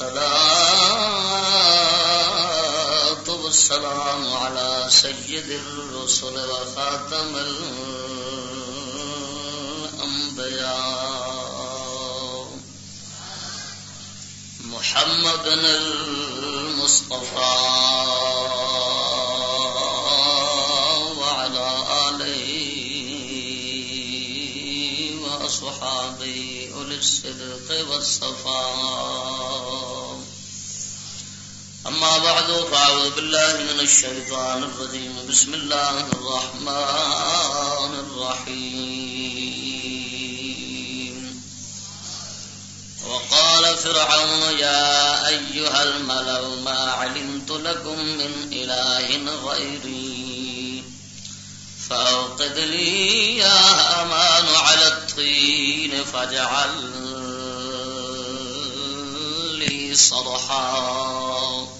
والصلاة والسلام على سيد الرسل وخاتم الأنبياء. محمد المصطفى. وعلى آله وأصحابه أولي الصدق والصفاء. بعد فأعوذ بالله من الشيطان الرجيم بسم الله الرحمن الرحيم وقال فرعون يا أيها الملأ، ما علمت لكم من إله غيري فأوقد لي يا أمان على الطين فاجعل لي صرحا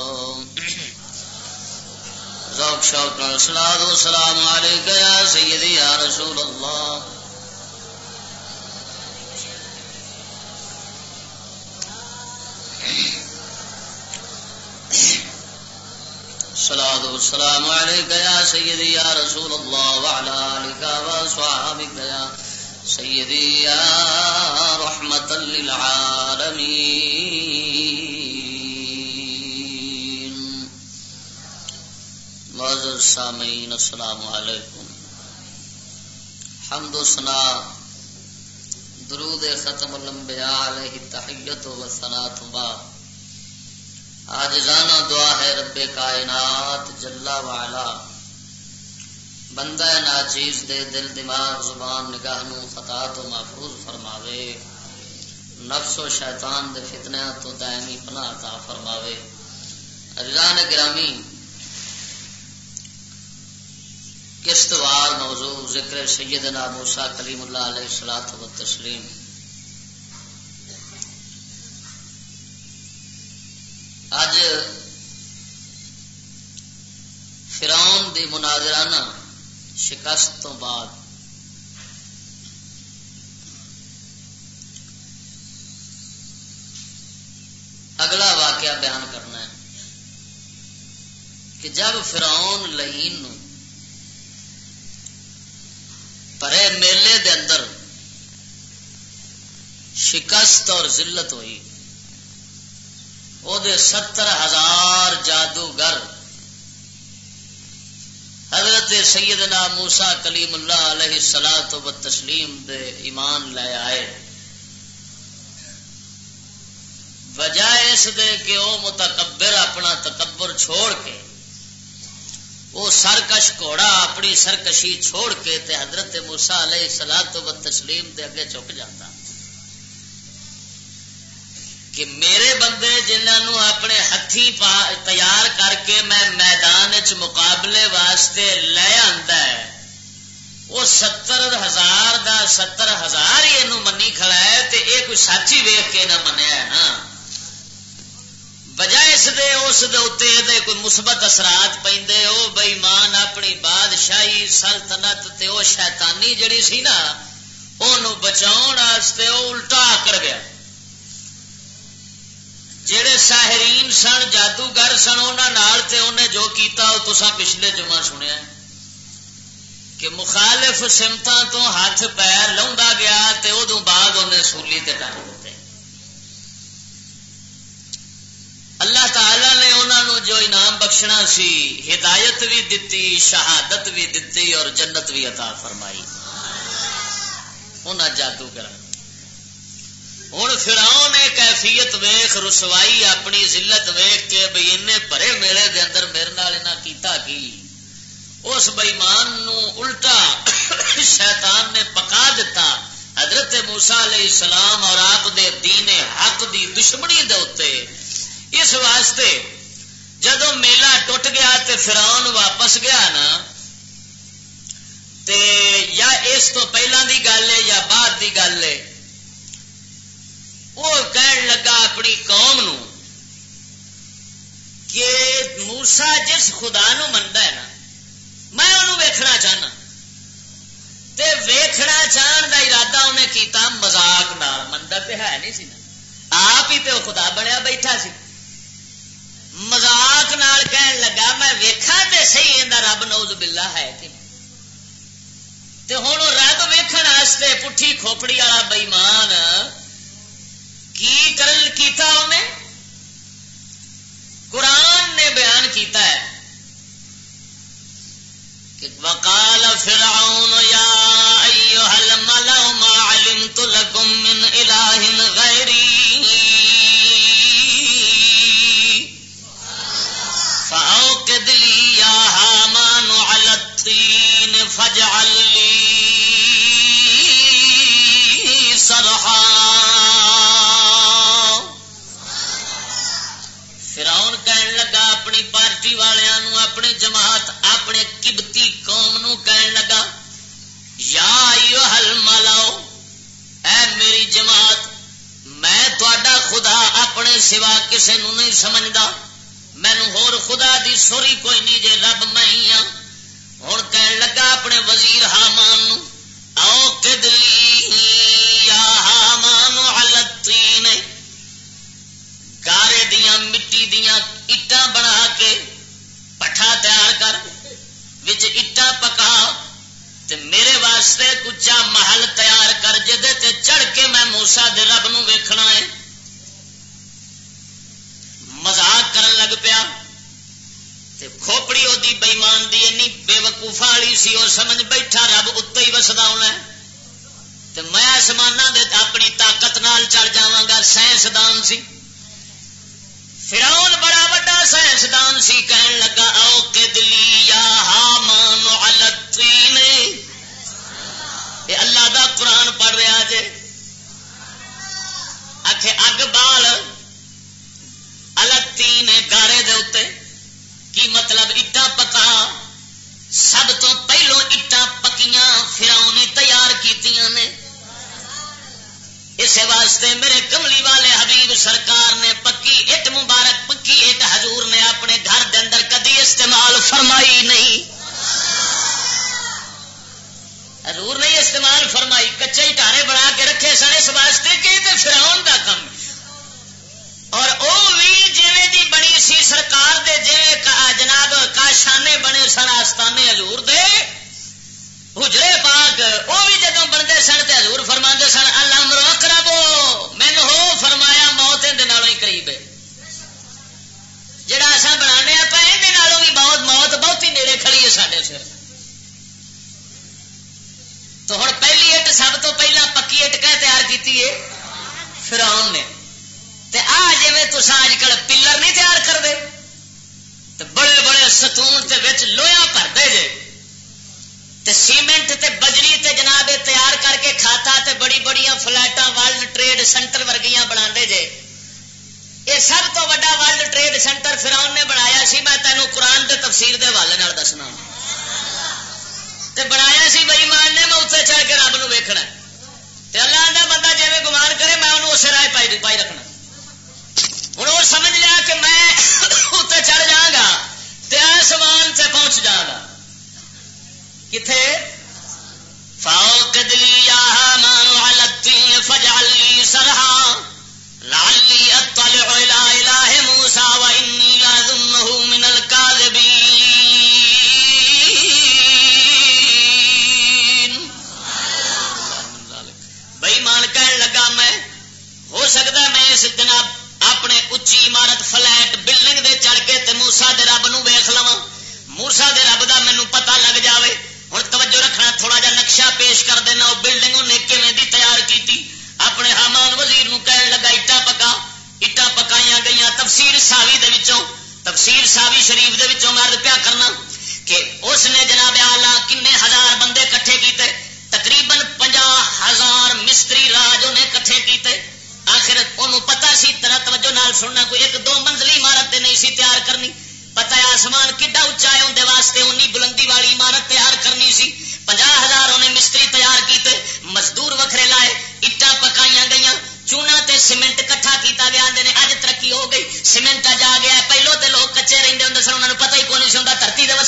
ذوق شوق سلاد و سلام علیک یا سیدی یا رسول اللہ۔ سلاد و سلام علیک یا سیدی یا رسول اللہ وعلا آلکا و صحابک یا سیدی یا رحمت للعالمین۔ معزز سامعین السلام علیکم. حمد و سنا درود ختم الانبیاء علیہ تحیت و ثنات بعد آج جانا دعا ہے رب کائنات جلا والا بندہ ناچیز دے دل، دماغ، زبان، نگاہ نو خطا تو محفوظ فرماوے. نفس و شیطان دے فتنہ تو دائمی پناہ عطا فرماوے. رضان گرامی قسطوار موضوع ذکر سیدنا موسیٰ کلیم اللہ علیہ الصلوۃ والتسلیم۔ اج فرعون دی مناظرانہ شکست تو بعد اگلا واقعہ بیان کرنا ہے کہ جب فرعون لہین نو پرے میلے دے اندر شکست اور ذلت ہوئی۔ وہ ستر ہزار جادوگر حضرت سیدنا موسا کلیم اللہ علیہ سلا تو تسلیم دے ایمان لے آئے۔ وجہ اس دے کہ وہ متکبر اپنا تکبر چھوڑ کے وہ سرکش گھوڑا اپنی سرکشی چھوڑ کے تے حضرت موسا علیہ سلا تو تسلیم دے اگے چک جاتا۔ کہ میرے بندے جنہوں اپنے ہاتھی تیار کر کے میں میدان چ مقابلے واسطے لے آتا ہے، وہ ستر ہزار دا ستر ہزار ہی یہ منی کھڑا ہے تے یہ کوئی سچی ویخ کے نہ منیا ہے نا وجہ اس دے اس دے اتے دے کوئی مثبت اثرات پہ وہ بئیمان اپنی بادشاہی، سلطنت تے وہ شیطانی جڑی سی نا وہ بچاؤ واسطے وہ الٹا کر گیا۔ جڑے ساحرین سن، جادوگر سن انہوں جو کیتا وہ تسا پچھلے جمعہ سنیا کہ مخالف سمتوں تو ہاتھ پیر لا گیا ادو بعد انہیں سولی تے ڈال دیتے اللہ تعالی نے انہوں انہوں جو انعام بخشنا سی، ہدایت بھی دتی، شہادت بھی دتی اور جنت بھی عطا فرمائی۔ انہیں جادو کر ہوں فراؤ نے کیفیت ویخ رسوائی اپنی ذلت ویخ کے بھائی ان پرے میلے دے اندر میرے نال کیتا کی؟ اس بئیمان الٹا شیطان نے پکا دیتا حضرت موسا علیہ السلام اور آپ دے دین حق دی دشمنی دے اتے اس واسطے جدو میلہ ٹوٹ گیا تے فراؤن واپس گیا نا، تے یا اس تو پہلے دی گل ہے یا بعد دی گل ہے، وہ کہن لگا اپنی قوم نو کہ موسا جس خدا نو منتا ہے نا، میں انہوں ویکھنا چاہنا۔ تے ویکھنا چاہن دا ارادہ انہیں کیتا مزاق نال منتا تے ہے نہیں سی نا۔ آپ ہی تے خدا بنیا بیٹھا سی۔ مزاق نال کہن لگا، میں ویکھا تے صحیح اندر رب نوز باللہ ہے کہ۔ تے ہوں رب ویکھن واسطے پٹھی کھوپڑی والا بئیمان کی کرل کیتا انہیں قرآن نے بیان کیتا ہے وقال فرعون يا أيها الملأ ما علمت لكم من إله غيري فاجعل لي صرحا فراؤن کہن لگا اپنی پارٹی والوں اپنی جماعت، اپنے کبتی قوم نو کہن لگا، یا آئیو حل مالاؤ اے میری جماعت، میں تا خدا اپنے سوا کسے نو نہیں سمجھتا مینو ہور خدا دی سوری کوئی نہیں، جے رب میں ہوں ہوں کہن لگا اپنے وزیر حامان آؤ کدلی یا حامان علتی گارے دیا مٹی دیا اٹا بنا کے پٹھا تیار کر وچ اٹا پکا تے میرے واسطے کچا محل تیار کر تے چڑھ کے میں موسا دے رب نو ویکھنا ہے مزاق کرن لگ پیا تے کھوپڑی وہ بئیمان دی اینی بے وقوفا والی سی وہ سمجھ بیٹھا رب اتنے ہی وسدا ہونا تے میں آسمان دے اپنی طاقت نال چڑھ جاگا سائنسدان سی۔ فراؤن بڑا وا سائنسدان سی، کہن لگا، آؤ کے دلی یا ہامان التی اللہ دا قرآن پڑھ رہا جے۔ آخ اگ بال التی نے گارے دے اتے۔ کی مطلب اٹا پکا؟ سب تو پہلو اٹا پکیاں فراؤنی تیار کیتیاں نے۔ اس واسطے میرے کملی والے حبیب سرکار نے پکی اٹ مبارک، پکی اٹ حضور نے اپنے گھر دے اندر کدی استعمال فرمائی نہیں۔ حضور نہیں استعمال فرمائی، کچے ٹارے بنا کے رکھے سن، اس واسطے کہ فراؤن کا کم اور وہ بھی جی دی بنی سی سرکار دے جی جناب کاشانے بنے سن، آستانے حضور دے، حجرے پاک وہ بھی جدو بنتے سن تو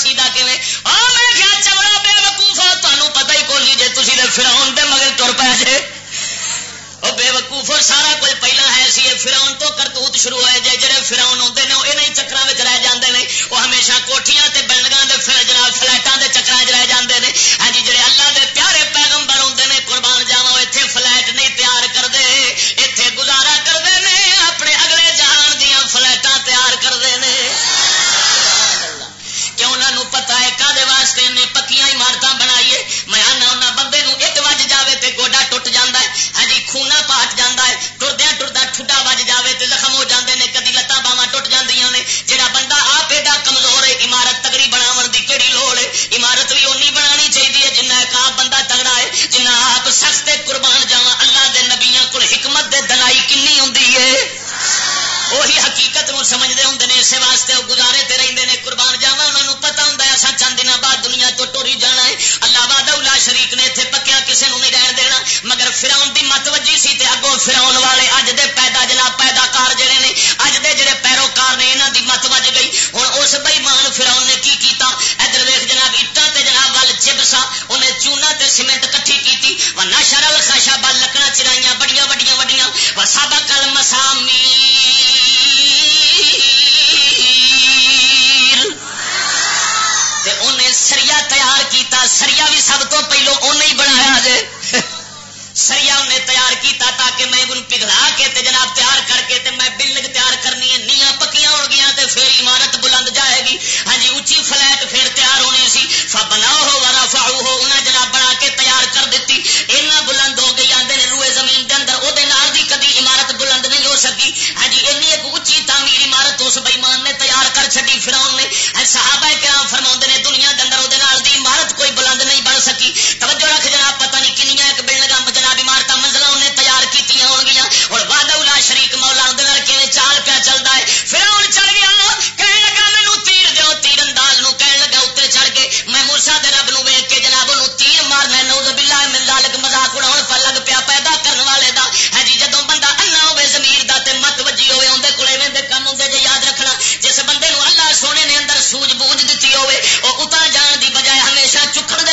ہوں کیویں؟ میں کیا چمڑا بے وقوفا ہاں؟ تمہیں پتہ ہی کون جی تھی فراؤن دے مگر تر پہ جے۔ وہ بے وقوف سارا کچھ پہلا ہے سی فراؤن تو کرتوت شروع ہوئے جی جڑے فراؤن آتے ہیں وہ یہ چکر رہ جاتے ہیں وہ ہمیشہ کوٹیاں تے کے جناب فلائٹ حقیقت نو سمجھتے ہوں نے، اسے واسطے وہ گزارے تے رہتے ہیں قربان جاوا انہوں نے پتا ہوں ایسا چند دن بعد دنیا تو ٹوری جانا ہے۔ اللہ باد شریف نے اتنے پکیا کسی نے نہیں رہن دینا۔ مگر فراؤن کی مت وجی سی تے اگوں فراؤن والے اج دے پیدا جناب پیداکار جڑے نے، اج دے جڑے پیروکار نے یہاں کی مت وج گئی۔ ہوں اس بئیمان فراؤن نے کی کیتا؟ ادھر ویخ جناب اٹان تے جناب وال چبسا انہیں چونا تے سیمنٹ کٹھی کی نہ شرل خاشا بل لکڑا چرائیاں، بڑیاں وڈیاں وڈیاں۔ سابا کل مسامی تیار کیتا، سریا بھی سب تو پہلو انہیں بنایا جے۔ سریا انہیں تیار کیتا تاکہ میں ان پگھلا کے تے جناب تیار کر کے تے میں بلڈنگ تیار کرنی ہے۔ نیاں پکیاں ہو گیا تے پھر عمارت بلند جائے گی۔ ہاں جی اچھی فلیٹ پھر تیار ہونی سی۔ بنا ہو ورا فاؤ ہو انہیں جناب بنا کے تیار کر دیتی۔ اینا بلند ہو گئی آدھے نے روئے زمین کے اندر او دے وہ دی کدی عمارت بلند نہیں ہو سکی۔ ہاں جی این ایک اچھی تعمیر عمارت اس بئیمان نے تیار کر چڑی فراؤن نے۔ ہاں صحابہ کرام فرما نے سکی۔ توجہ رکھ جناب، پتہ نہیں کنیا ایک بلڈنگ جناب عمارت منزل انہیں تیار کی ہو گیا اور وعدہ شریک مولا اندر کیون چال پیا چلتا ہے۔ پھر ہوں چل گیا کہنے لگا مینو تیر دو تیر انداز نو کہنے لگا اتنے چڑھ کے میں مورسا دے رب نو ویک کے جناب انہوں تیر مارنا نوز بلا مزالک مزاق اڑا پر لگ پیا پیدا کرنے والے دا۔ ہے جی جدو بندہ انا ہوے زمیر دا تے مت وجی ہوے اندر کولے ویندے کم ہوندے جے یاد رکھنا۔ جس بندے نو اللہ سونے نے اندر سوج بوجھ دتی ہوے او اتنا جان دی بجائے ہمیشہ چکن دے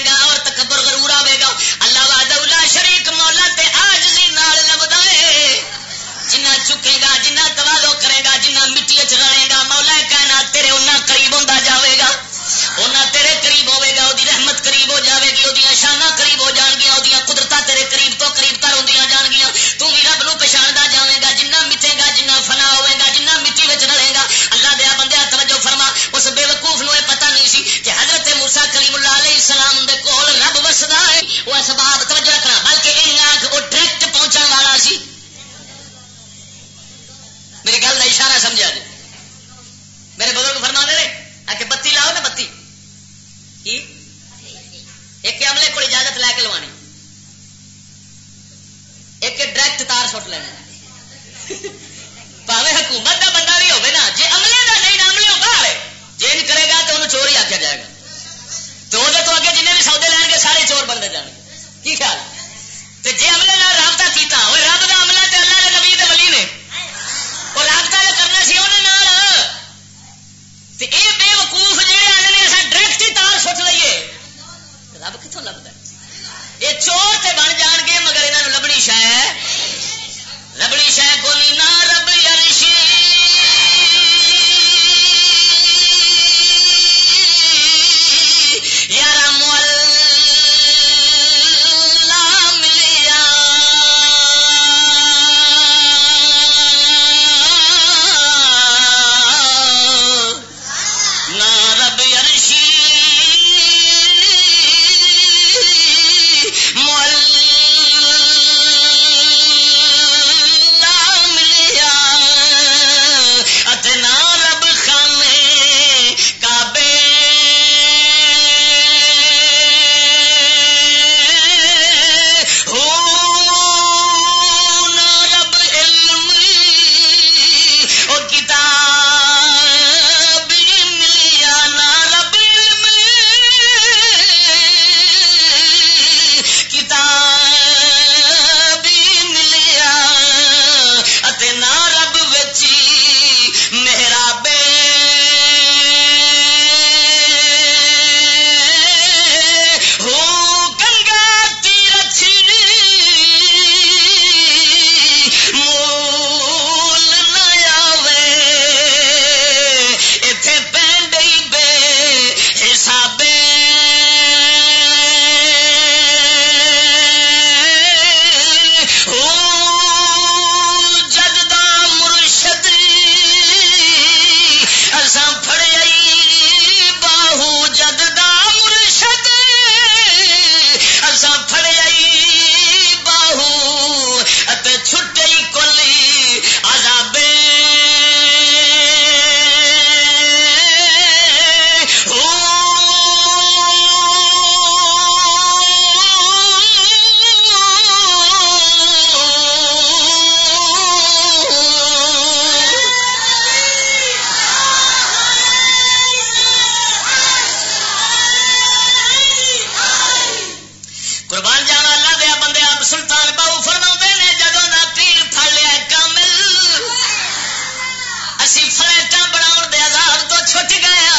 گا جنہ توالو کرے گا جنہ مٹی چ رلے گا مولا کہنا تیرے اُنہ قریب ہوں جاوے گا انہیں تیرے قریب ہوے گا وہی رحمت قریب ہو جائے گی وہ شانہ قریب ہو جان گیا وہ قدرت تیرے قریب تو قریب تر ہوں جان گیا توں بھی رب نو پچھاڑتا جائے گا جنہ مٹے گا جنہ فنا ہوے گا جنہ مٹی میں رلے گا اللہ دیا بندے توجہ فرما اس بے وقوف نو یہ پتا نہیں سی کہ حضرت موسا کلیم اللہ علیہ السلام دے کول رب وسدا ہے وہ اسباب توجہ رکھنا بلکہ ان آنکھ وہ ڈائریکٹ پہنچنے والا سی میری گل کا اشارہ سمجھا جی میرے بزرگ فرما دے کہ بتی لاؤ نا بتی ایک عملے کو اجازت لے کے لوانی۔ ایک ڈائریکٹ تار سٹ لینا۔ پاوے حکومت کا بندہ بھی ہوگا نا جی عملے کا نہیں عملے ہوگا جی کرے گا تو انہوں چور ہی آخیا جائے گا۔ تو وہ تو اگے جن بھی سودے لین گے، سارے چور بنتے جان گے۔ کی خیال؟ تو جی عملے رابطہ کیتا وہ رب کا عملہ تے اللہ کے نبی دے ولی نے۔ وہ رابطہ جو کرنا سی، انہوں نے تے بے وقوف جڑے آنے نے ڈائریکٹ ہی تار سوچ لیے رب کتوں لبتا یہ چور تے بن جان گے مگر یہاں لبنی شے لبنی شے گولی نہ سچ گیا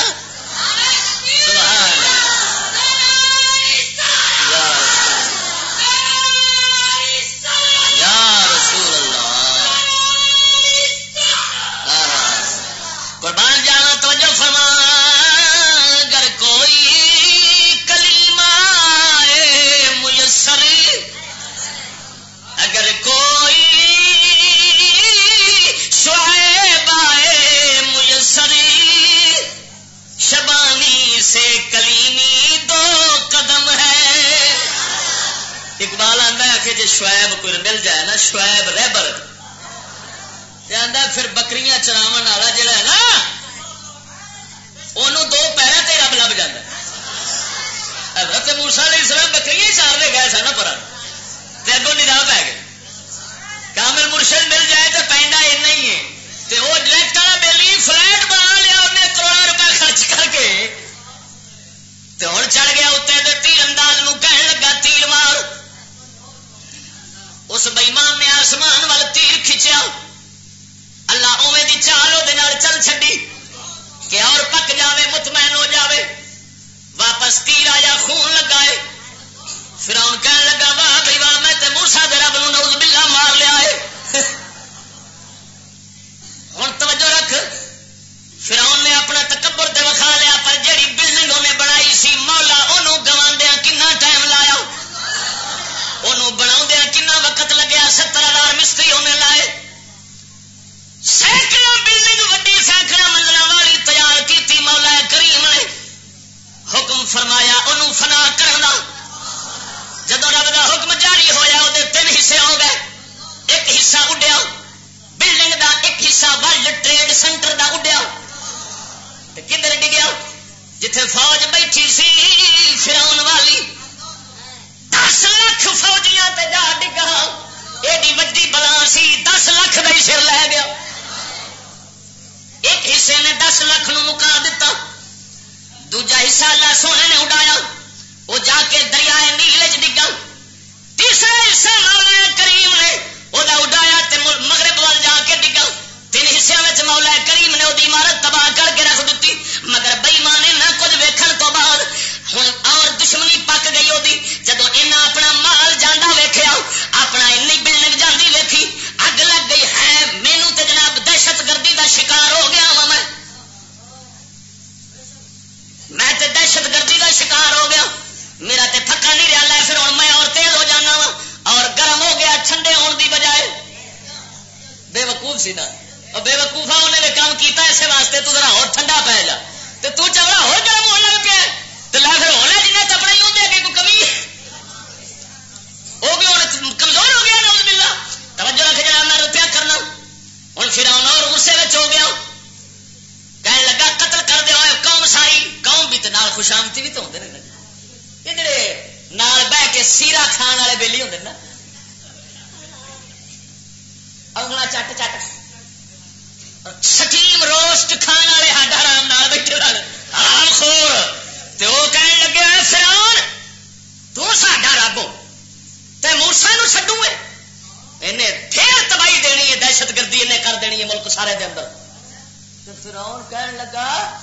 سی نا۔ بے وقوفا انہیں نے کام کیتا اسے واسطے تو ذرا اور ٹھنڈا پی جا۔ تو تو چوڑا ہو گرم ہونے لگ پیا تو لا پھر ہونا جنہیں جی کپڑے ہی ہوتے کوئی کمی؟ وہ بھی ہوں کمزور ہو گیا نوز ملا توجہ رکھ جا میں روپیہ کرنا۔ ہوں پھر آنا اور غصے ہو گیا کہنے لگا، قتل کر دیا قوم ساری۔ قوم بھی تو نال خوشامتی بھی تو ہوتے ہیں یہ جڑے نال بہ کے سیرا کھان والے بےلی ہوتے نا انگلا چٹ چٹ۔ سٹیم روسٹ کھان والے ہڈ آرام نال بیٹھے آرام خور۔ تو وہ کہنے لگے فران تو ساڈا رب ہو۔ تے موسا نو چڈو انہیں پھر تباہی دینی ہے، دہشت گردی انہیں کر دینی ہے ملک سارے دے اندر۔ تو فرعون کہنے لگا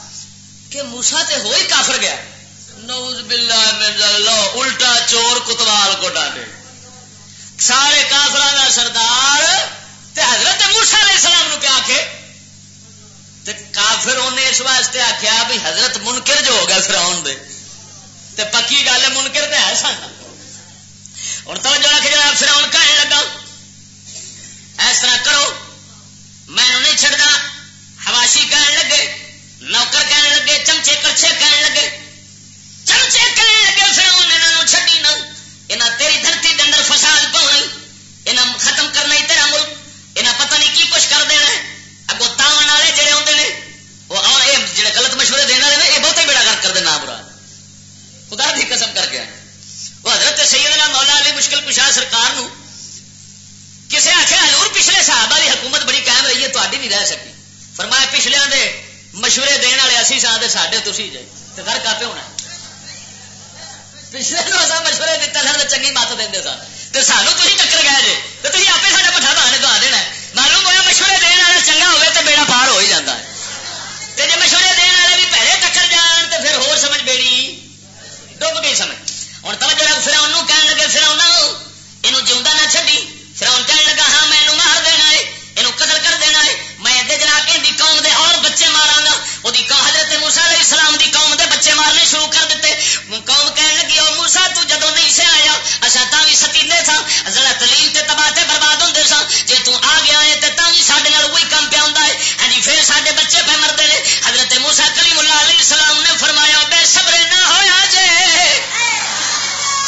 کہ موسا تے ہو ہی کافر گیا۔ نوز باللہ من اللہ الٹا چور کتوال کو ڈالے سارے کافران سردار تے حضرت موسا علیہ السلام نو کیا آخے کافر انہیں اس واسطے آخیا بھی حضرت منکر جو ہو گیا فراؤن دے۔ تے پکی گل منکر تے ہے سن۔ اور توجہ رکھ جا فراؤن کہنے لگا، اس طرح کرو، میں نہیں چڑھتا حواشی کہنے لگے، نوکر کہنے لگے، چمچے کچھے کہنے لگے۔ چمچے کہنے لگے فراؤن یہاں چڈی نہ۔ یہاں تیری دھرتی کے اندر فساد پاؤنا یہاں ختم کرنا ہی تیرا ملک۔ یہاں پتہ نہیں کی کچھ کر دینا اگو تاون والے جڑے آتے ہیں وہ جڑے غلط مشورے دینے والے یہ بہت ہی بیڑا کر دے برا خدا بھی قسم کر گیا۔ وہ حضرت سیدنا مولا علی مشکل کشا سرکار نو کسے آخیا حضور پچھلے صحابہ کی حکومت بڑی قائم رہی ہے تاری نہیں رہ سکی۔ فرمایا پچھلے دے مشورے دن والے اسی سا ساڈے تھی جائے تو گھر کافی ہونا پچھلے نو اصا مشورے دیتے سن تو چنگی مت دیں سن تو سانو تھی ٹکر گئے جی تو تھی آپ سارا پٹھا بہانے دعا دینا معلوم ہوا مشورے دن والا چنگا ہوئے تو بیڑا پار ہو ہی جاتا ہے تو جی مشورے دن والے بھی پہلے ٹکر جان تو پھر ہور سمجھ بیڑی ڈب گئی سمجھ ہوں توجہ رکھ پھر انہوں کہنے لگے پھر انہوں یہ جیوا نہ چڈی پھر ان کہنے لگا ہاں مینو مار دینا ہے یہ قتل کر دینا ہے۔ میں ادھر جناب ان قوم دے اور بچے مارا گا وہ حضرت موسا علیہ السلام دی قوم دے بچے مارنے شروع کر دیتے قوم کہنے لگی وہ موسا تو جدو نہیں سے آیا اچھا تا بھی ستیلے تھا ذرا تلیل تے تباہ تے برباد ہوں سا جی تو آ گیا ہے تو تا بھی سارے وہی کام پہ آتا ہے۔ ہاں جی پھر سارے بچے پہ مرتے ہیں حضرت موسا کلیم اللہ علیہ السلام نے فرمایا، بے صبر نہ ہوا جے۔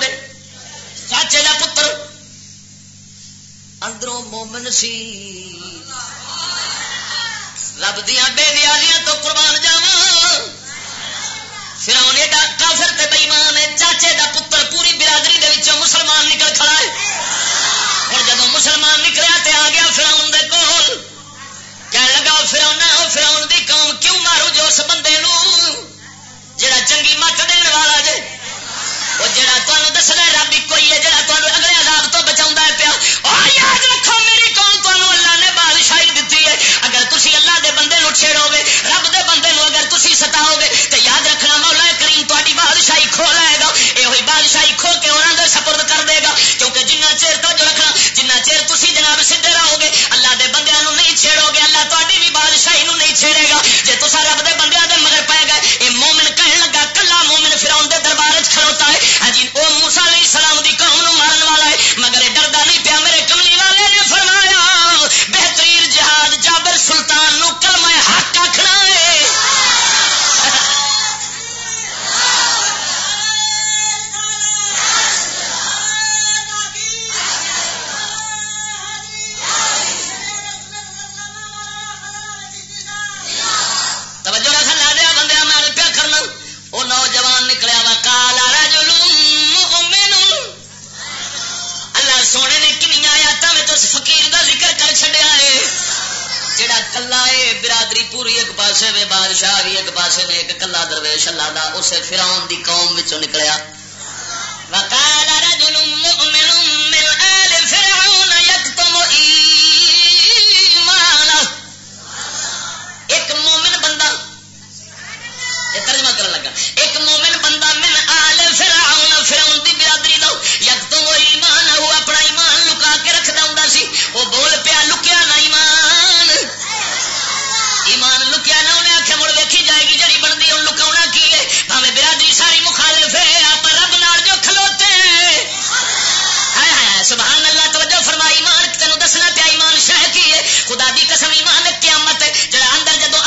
دے۔ چاچے دا پتر۔ اندروں مومن سی۔ رب دیا بے نیازیاں تو قربان جاوا فراؤن ایڈا کافر تے بےمان ہے۔ چاچے دا پتر پوری برادری دے وچوں مسلمان نکل کھڑا ہے۔ اور جب مسلمان نکلیا تے آ گیا فراؤن دے کول۔ کہنے لگا فراؤن فراؤن دی قوم کیوں مارو جو اس بندے نو؟ جڑا چنگی مت دین والا جے؟ جڑا تمہیں دسنا رب ایک ہی ہے جڑا تمہیں اگلے عذاب تو بچاؤں پیا۔ اور یاد رکھو میری قوم تمہیں اللہ نے بادشاہی دیتی ہے۔ اگر تھی اللہ دے بندے نو چھیڑو گے، رب دے بندے نو اگر تھی ستاؤ گے تو یاد رکھنا مولا کریم تاری بادشاہی کھو لائے گا۔ یہ ہوئی بادشاہی کھو کے انہوں نے سپرد کر دے گا۔ کیونکہ جنہ چیر تو جو رکھنا، جنہ چیر تھی جناب سیدے رہو گے، اللہ دے بندے نو نہیں چھیڑو گے، اللہ تاری بھی بادشاہی نو نہیں چھیڑے گا۔ جی تصا رب دے بندے ہوتا ہے ہاں جی نے ایک ایک کلا درویش اللہ دا اسے فراؤن دی قوم وچوں نکلیا۔ بھاوے برادری ساری مخالف ہے آپ رب نال جو کھلوتے ہیں۔ سبحان اللہ، توجہ فرمائی، ایمان تینوں دسنا پیا ایمان شہ کی خدا دی قسم، ایمان قیامت جڑا اندر جدو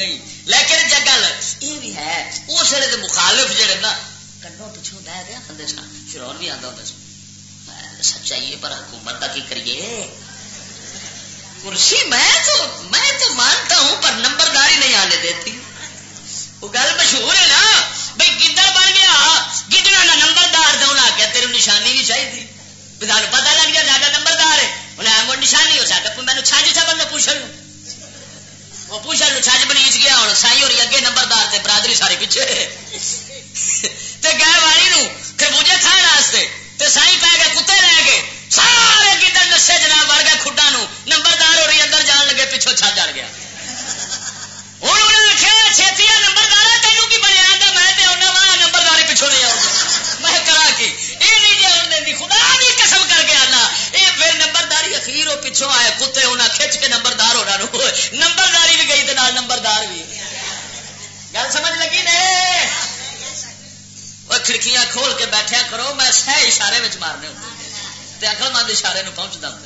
نہیں. لیکن جب گل یہ بھی ہے. اس ویلے مخالف جڑے نا کنڈوں پچھوں بہ گیا بندے سن. فرون بھی آتا ہوتا سچائی پر حکومت کا کی کریے؟ کرسی میں تو میں تو مانتا ہوں پر نمبرداری نہیں آنے دیتی. وہ گل مشہور ہے نا بھائی گدڑ بن گیا گدڑا کا نمبردار تو انہیں آخیا تیرے نشانی بھی چاہیے پتا لگ جائے ساڈا نمبردار ہے انہیں وہ نشانی ہو سکتا مینو چھج چا بننا پوچھن وہ پوچھن چھج بنیچ گیا ہوں سائی اور اگے نمبردار تے برادری ساری پیچھے۔ تے گئے والی نو کھول کے بیٹھیا کرو، میں سہ اشارے میں مارنے ہوتے اکل مند اشارے نو پہنچتا ہوں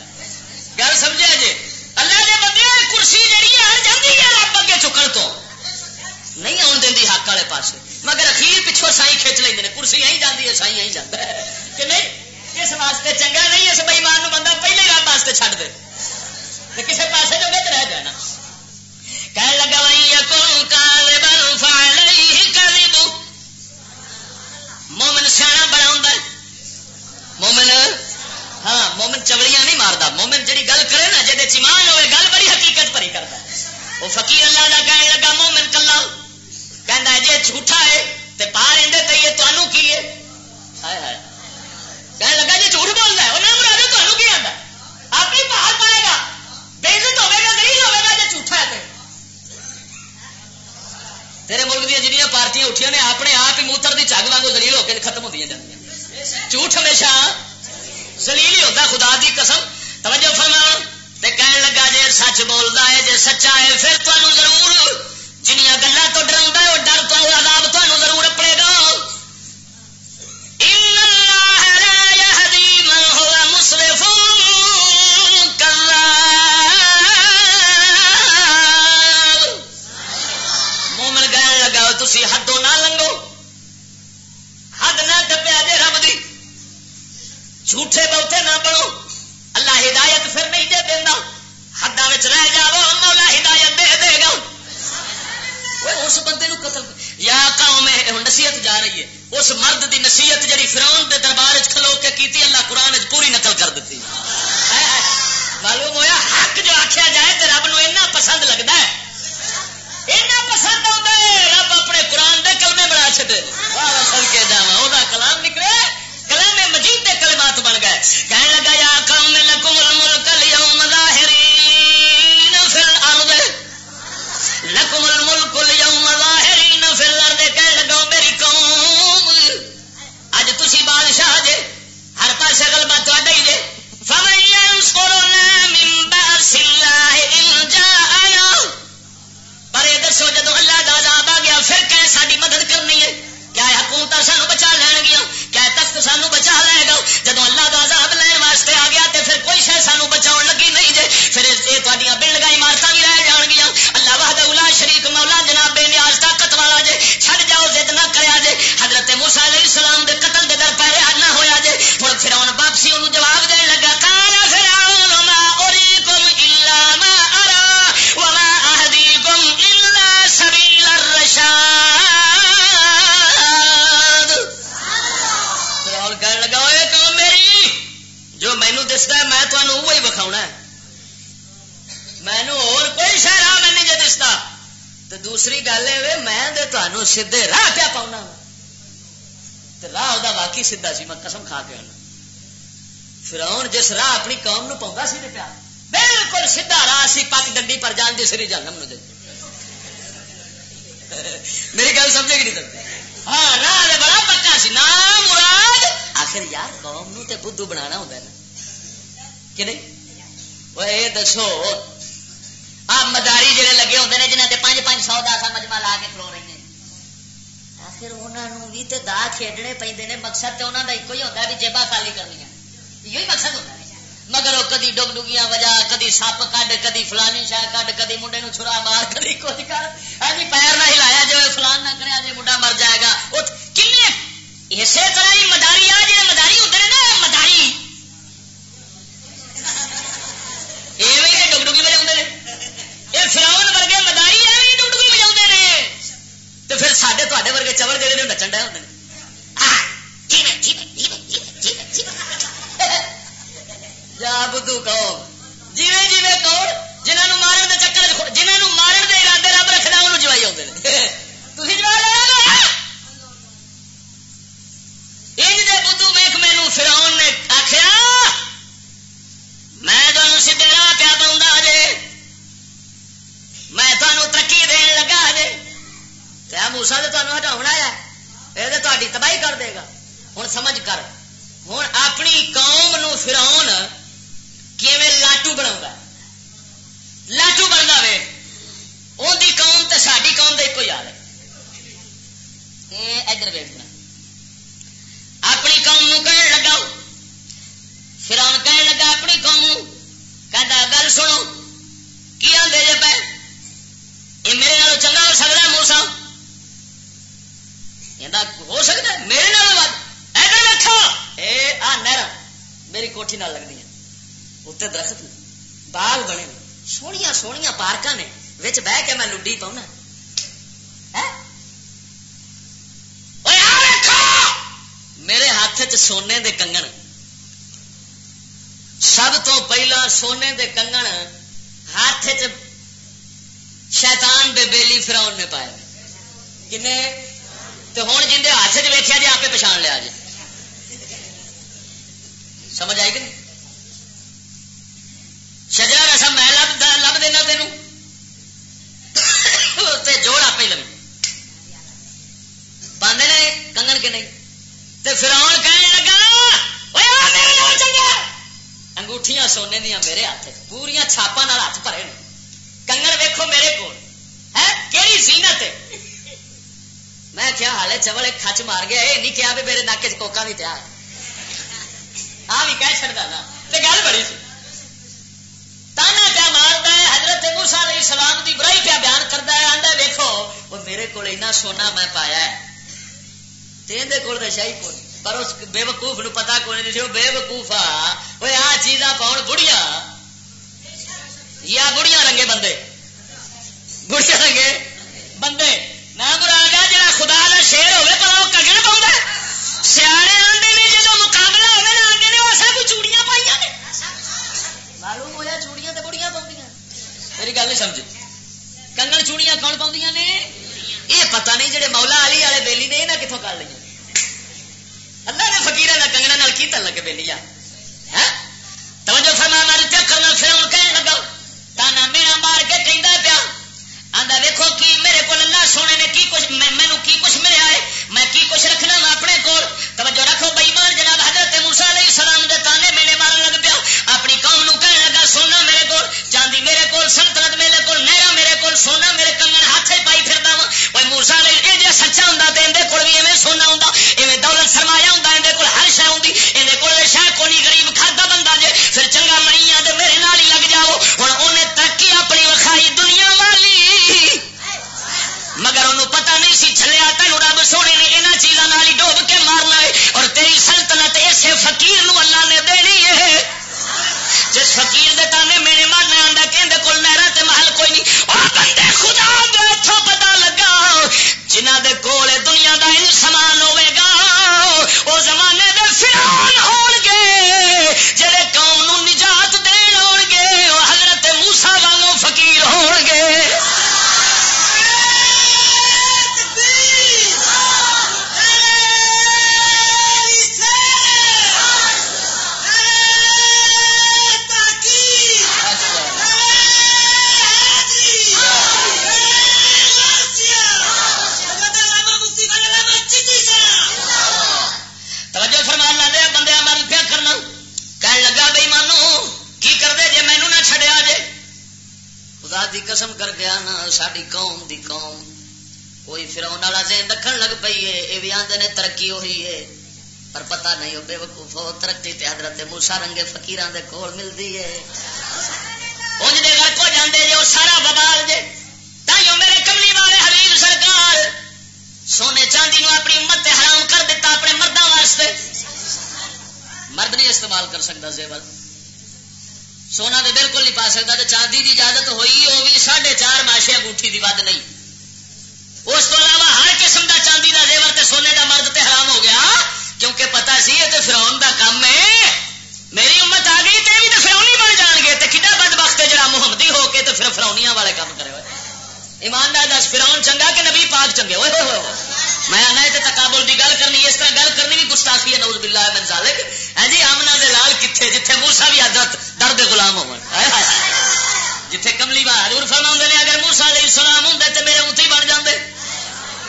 گل سمجھا جی؟ اللہ نے بندے کرسی جہی آ جاتی ہے رب اگے چکن تو۔ نہیں آن دینی حق والے پاس مگر اخیر پچھوں سائی کھچ لیں کرسی آئی جاتی ہے سائی آئی جاتا ہے۔ کہ نہیں؟ اس واسطے چنگا نہیں، اس بئیمان بندہ پہلے رب واسطے چھڈ دے۔ کرے ہوئے، گل بڑی حقیقت بھری کرتا۔ ہے وہ فقیر اللہ کا کہنے لگا، مومن کلا۔ کہ جی جھوٹا ہے تو پا لیں تو یہ تمہوں کی ہے؟ کہنے لگا جی جھوٹ بولتا ہے انہوں نے تمہیں کی آتا آپ ہی باہر پائے گا۔ بےزت ہوے گا نہیں ہوے گا جی جھوٹا ہے تیرے ملک دیا جنیا پارٹیاں اٹھیا نے، اپنے آپ ہی موتر کی چگ واگ دلیل ہو کے ختم ہوتی جاتی جھوٹ ہمیشہ زلیل ہی ہوتا، خدا دی قسم۔ توجہ فرما کہنے لگا جی سچ بولتا ہے جی سچا ہے، پھر تمہیں ضرور جنیا گلوں تو ڈرا ہے وہ ڈر تو آداب تمہیں ضرور اپنا وہ سیدا سی، میں قسم کھا کے آنا۔ فراؤن جس راہ اپنی قوم نو پاؤں سی پیا۔ بالکل سیدا راہ سی پک ڈنڈی پر جان دی سری جانم نو دے میری گل سمجھے گی نہیں سکتے ہاں راہ بڑا پکا سی۔ نام مراد، آخر یار، قوم نو تے بدھو بنا ہوتا ہے نا۔ کہ نہیں؟ وہ یہ دسو، آ مداری جڑے لگے ہوتے ہیں جنہیں پانچ پانچ سو دس مجمع لا کے کھلو رہے ہیں۔ آخر انہوں بھی تے دا کھیڈنے پہ مقصد تو انہوں کا ایک ہی ہوتا ہے بھی جیبا خالی کرنی یہی مقصد ہوتا ہے۔ مگر وہ کدی ڈگ ڈگیاں وجہ، کدی سپ کڈ، کدی فلانی شاہ کڈ، کدی منڈے نو چھرا مار، کدی کچھ کر۔ جی پیر نہ ہلایا جو فلان نہ کرے جی منڈا مر جائے گا۔ کن اسی طرح ہی مداری آ جائے مداری ہوتے ہیں نا، مداری یہ ڈگ ڈگی بجا یہ فراؤن ورگے مداری ایویں ڈگ ڈگی بجا نے تو پھر سارے تے ورگے چور جہے نچن ڈے ہوتے ہیں جا بدھو کہو جی جی کہو جنہوں مارن کے چکر جنہوں مارن کے ارادے رب رکھنا انہوں جوائی آتے ہیں تھی جوا لیا انج دے بدھو ویخ مینو فراؤن نے آخیا میں تمہیں سیدے راہ پیا پاؤں جے میں تمہوں ترقی دین لگا جے کیا موسا تو تمہیں ہٹاؤنا ہے۔ یہ تو تاری تباہی کر دے گا۔ ہوں سمجھ کر۔ ہوں اپنی قوم نو فراؤن لاٹو بنا لاٹو بنتا وے۔ ان کی قوم تو ساری قوم کا ایک ہی حال ہے ادھر ویٹنا اپنی قوم کہنے لگا۔ پھر کہنے لگا اپنی قوم کہ گل سنو۔ کی آدھے جب یہ میرے نال چنگا ہو سکتا ہے ہو سکتا ہے میرے نال ادھر رکھو اے آ نہر میری کوٹھی نال لگتی ہے اتنے درخت نے باغ بنے سویا سویا پارک نے بہ کے میں لڈی پاؤنا میرے ہاتھ چ سونے دے کنگن سب تو پہلا سونے دے کنگن ہاتھ چ شیطان دے بیلی فراؤن نے پایا کن ہوں جن ہاتھ چ ویکیا جی آپ پچھان لیا جی سمجھ آئی کہ نہیں؟ شجرا رسم میں لب لب دینا تینوں۔ جوڑ آپ ہی لگے باندھے نے کنگن کے نہیں۔ تو فراؤن کہنے لگا انگوٹھیاں سونے دیا میرے ہاتھ پوریا چھاپا ہاتھ بھرے کنگن ویکو میرے کو ہے؟ کہڑی زینت میں حال ہے چول کچ مار گیا یہ نہیں کیا بھی میرے ناکے چوکا بھی تیار آ بھی کہہ چڑتا نا گل بڑی سی تانا پیا مارتا ہے حضرت موسا علیہ السلام دی برائی پیا بیان کرتا ہے آدھا ویکو وہ میرے کو سونا میں پایا ہے تیندے کول تو شاہی کون پر اس بے وقوف نو پتا کون نہیں وہ بے وقوف آ وہ آ چیزاں پاؤن بڑھیا یا بڑھیا رنگے بندے بڑھیا رنگے بندے نہ برا گیا جا خدا کا شیر پر وہ کگن پاؤں نے جب مقابلہ نے کوئی چوڑیاں نے۔ معلوم ہوا چوڑیاں تو بڑیاں پاؤں میری گل نہیں سمجھ کنگن چوڑیاں کون پاؤں نے؟ یہ پتا نہیں جہے مولا علی والے بےلی نے یہاں کتوں کر اللہ نے فکیر کنگنا کی تلک بےلی توجہ فرما مار کرنا، پھر ہوں کہنے لگا تانا میرا مار کے کہیں پیا۔ آدھا ویکو کی میرے کو اللہ سونے نے کی کچھ مینو کی کچھ ملیا ہے؟ میں کی کچھ رکھنا وا اپنے کو توجہ رکھو بئی جناب حضرت موسا علیہ السلام دے تانے میرے مارن لگ پیا۔ اپنی قوم نو کہنے لگا، سونا میرے کو چاندی میرے کو سنترت میرے کو نہرا میرے کو سونا میرے کنگن ہاتھ پائی پھر وا وہ موسا علیہ یہ جی سچا ہوں تو اندر کول بھی ایویں سونا ہوں ایویں دولت سرمایا ہوں چلیا تینوں رب سونے نے یہاں چیزوں ہی ڈوب کے مارنا ہے اور تیری سلطنت اسے فقیر نو اللہ نے دینی ہے۔ جس فقیر دے تانے میرے مارنا آتا کہ کول نہرا تے محل کوئی نہیں۔ اور بندے خدا دے اتوں پتا لگا جنہ دے کول دنیا دا ان سامان ہو ترقی ہوئی ہے، پر پتہ نہیں ہو بے وقوف ہو، ترقی تے حضرت موسا رنگے فقیران دے کول ملتی ہے۔ انج دے گھر کو جاندے جو سارا ببال جے۔ تائیوں میرے کملی والے حبیب سرکار، سونے چاندی نو اپنی امت حرام کر دیتا اپنے مردوں واسطے۔ مرد نہیں استعمال کر سکتا زیور۔ سونا تو بالکل نہیں پا سکتا تو چاندی کی اجازت ہوئی وہ بھی ساڑھے چار ماشے انگوٹھی کی ود نہیں۔ اس کو علاوہ ہر قسم کا چاندی کا زیور تے سونے کا مرد تے حرام ہو گیا، کیونکہ پتا سی یہ تو فراؤن کا کام ہے۔ میری امت آ گئی تو بھی تو فرونی بن جان گے۔ تو کھا بد وقت ہے جڑا محمدی ہو کے تو پھر فراؤنیاں والے کام کرے ہوئے؟ ایماندار دس فراؤن چنگا کہ نبی پاک چنگے؟ ہوئے ہوئے ہوئے میں آنا ہے تقابل کی گل کرنی، اس طرح گل کرنی بھی گستاخی ہے نوز بلا من ذالک۔ ہے جی آمنا دے لال کتنے جتھے موسا بھی حضرت درد غلام ہو جتھے کملی بار حضور فرما نے، اگر موسا علیہ السلام ہوں تو میرے اتنے بن جاندے۔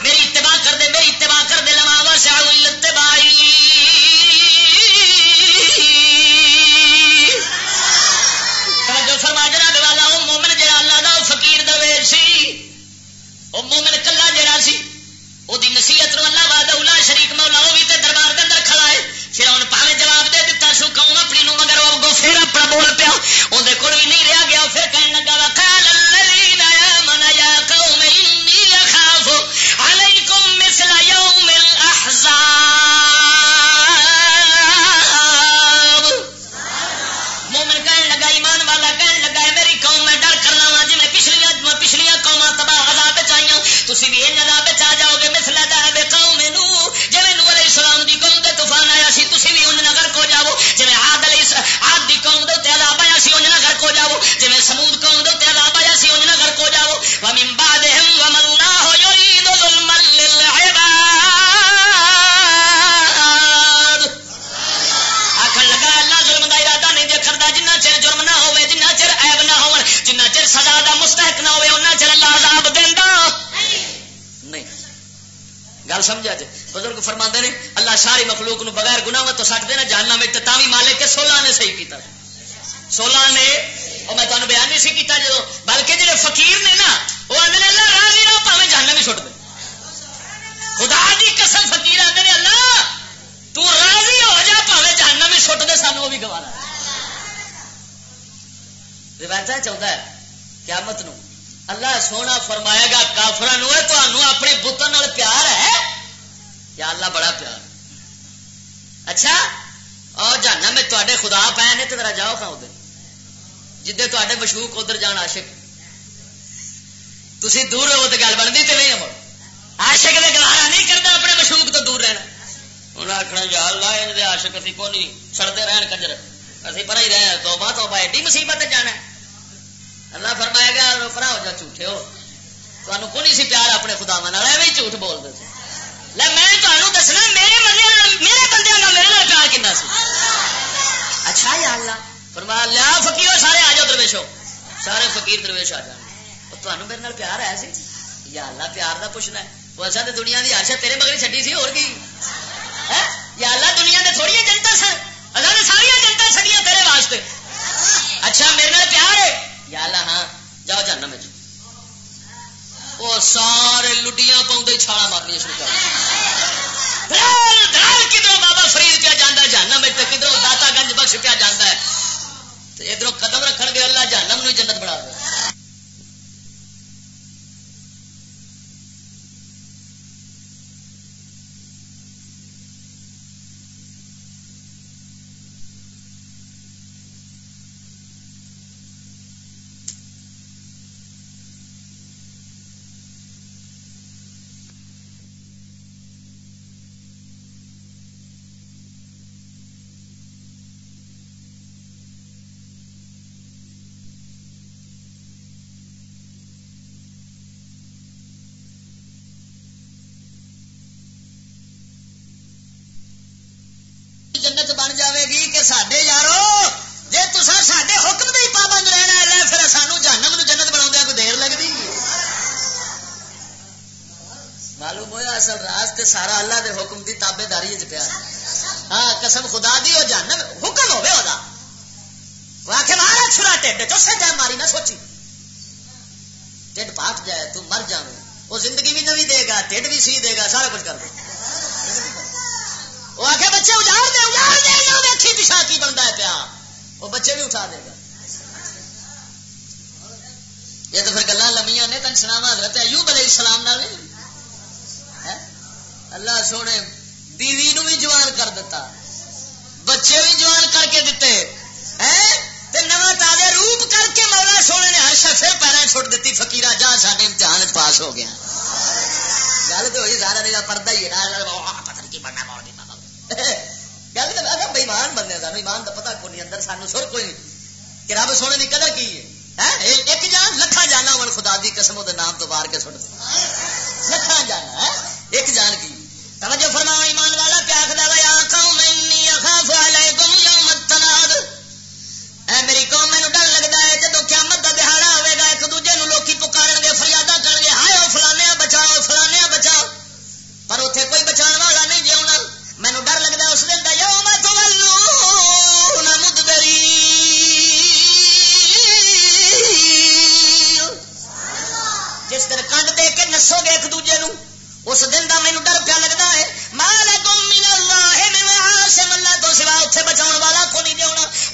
میری اتباع کر دے، میری اتباع کر دے، لما وسع الاتباعی توجہ فرما جناب والا، او مومن جڑا اللہ دا فقیر دا سی، او مومن کلا جڑا سی او نصیحت نو اللہ وعدہ اولا شریک مولا او وی تے دربار کے اندر کھڑا ہے۔ پھر ان پاوے جواب دے دتا سو قوم اپنی نو، مگر او گو پھر اپنا بول پیا او دے کول وی نہیں رہ گیا پھر کہن لگا، وقال اللہ آد علیہ دی قوم دے عذاب آیا سی، انج نگر کو جاؤ۔ جی سمود قوم دے عذاب آیا سی، انج نگر کو جاؤ۔ ومن بعدهم ومن الله يريد ظلما للعباد۔ لگا، اللہ ظلم کا ارادہ نہیں دیکھتا جنہ چر جرم نہ ہوئے جنہ چر عیب نہ ہو جنہ چر سزا دا مستحق نہ ہوئے انہ چر اللہ عذاب دینا نہیں۔ گل سمجھا جی؟ بزرگ فرما نے، اللہ ساری مخلوق نو بغیر گناہ تو سٹ دینا جاننا میں تا بھی مالک کے سولہ نے صحیح کیتا سولہ نے، اور میں تمہیں بیان نہیں سی کیتا جو بلکہ جڑے فقیر نے نا، وہ آدھے اللہ راضی رہو پاوے جاننا بھی چھٹ دے۔ خدا دی قسم فقیر آدھے نے، اللہ، تو راضی ہو جا پاوے جاننا بھی چھٹ دے سانو وہ بھی گوارا روایت چاہتا ہے، قیامت نو، اللہ سونا فرمائے گا کافر اپنے بتن پیار ہے۔ یا اللہ بڑا پیار۔ اچھا؟ اور جانا میں تے خدا پائے نے تو ذرا جاؤ کھا ادھر۔ جدے تے مشوق ادھر جان آشک تھی دور ہو تو گل بنتی تو نہیں ہو آشک نے گوارا نہیں کرتا اپنے مشوق تو دور رہنا۔ انہیں آخنا جا اللہ آشک ابھی کو نہیں سڑتے رہن کنجر۔ ابھی پر ہی رہے تو بات ہو پائے ایڈی مصیبت جانا ہے۔ اللہ فرمایا گیا روپڑا ہو جا، جھوٹے ہو۔ تمہیں کو نہیں سی پیار اپنے خدا من ایویں جھوٹ بول دے لے میں تمہیں دسنا میرے بندے میرے بندے کا میرے نال پیار کنا سی اچھا یا اللہ فرمایا لیا فقیر سارے آ جاؤ درویشو سارے فقیر درویش آ جان تمہیں میرے نال پیار ہے سی یا اللہ پیار کا پوچھنا ہے وہ تو دنیا کی آشا تیرے مگر چڈی سی اور کی یا اللہ دنیا کے تھوڑی جنتا سن اصل ساری جنتا چڑیا تیرے واسطے اچھا میرے نال پیار ہے یا اللہ ہاں جاؤ جانا میں وہ سارے لڈیاں پاؤں چھالا مارنی شروع کر کدھر بابا فرید پیا جانا جانا میں کدھر داتا گنج بخش پیا جانا ہے؟ ادھر قدم رکھ گے اللہ جانم نو جنت بنا دے۔ قسم خدا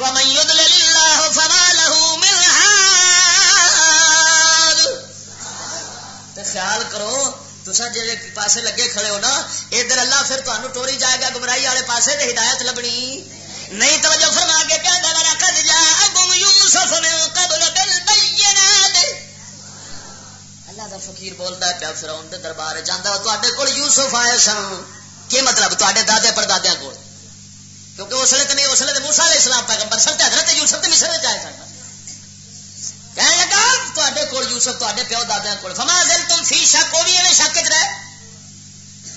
ومن يضلل الله فما له من هاد تے خیال کرو تسا جے پاسے لگے کھڑے ہو نا، ادھر اللہ پھر تانوں ٹوری جائے گا گمرائی والے پاسے تے ہدایت لبنی۔ نہیں توجہ فرما کے کہندا لرا قد جاءکم یوسف من قبل بالبینات اللہ دا فقیر بولدا ہے پیا فرعون دے دربار جاندا ہے تواڈے کول یوسف آئے سن۔ کی مطلب؟ تواڈے دادے پردادیاں کول۔ کیونکہ اس لیے تو نہیں، اس لیے موسا علیہ السلام پیغمبر سن تے حضرت یوسف تے مصر جائے سن۔ کہنے لگا تے کول یوسف تے پیو دادیا کول۔ فما دل تم فی شک وہ بھی ایویں شک چ رہے۔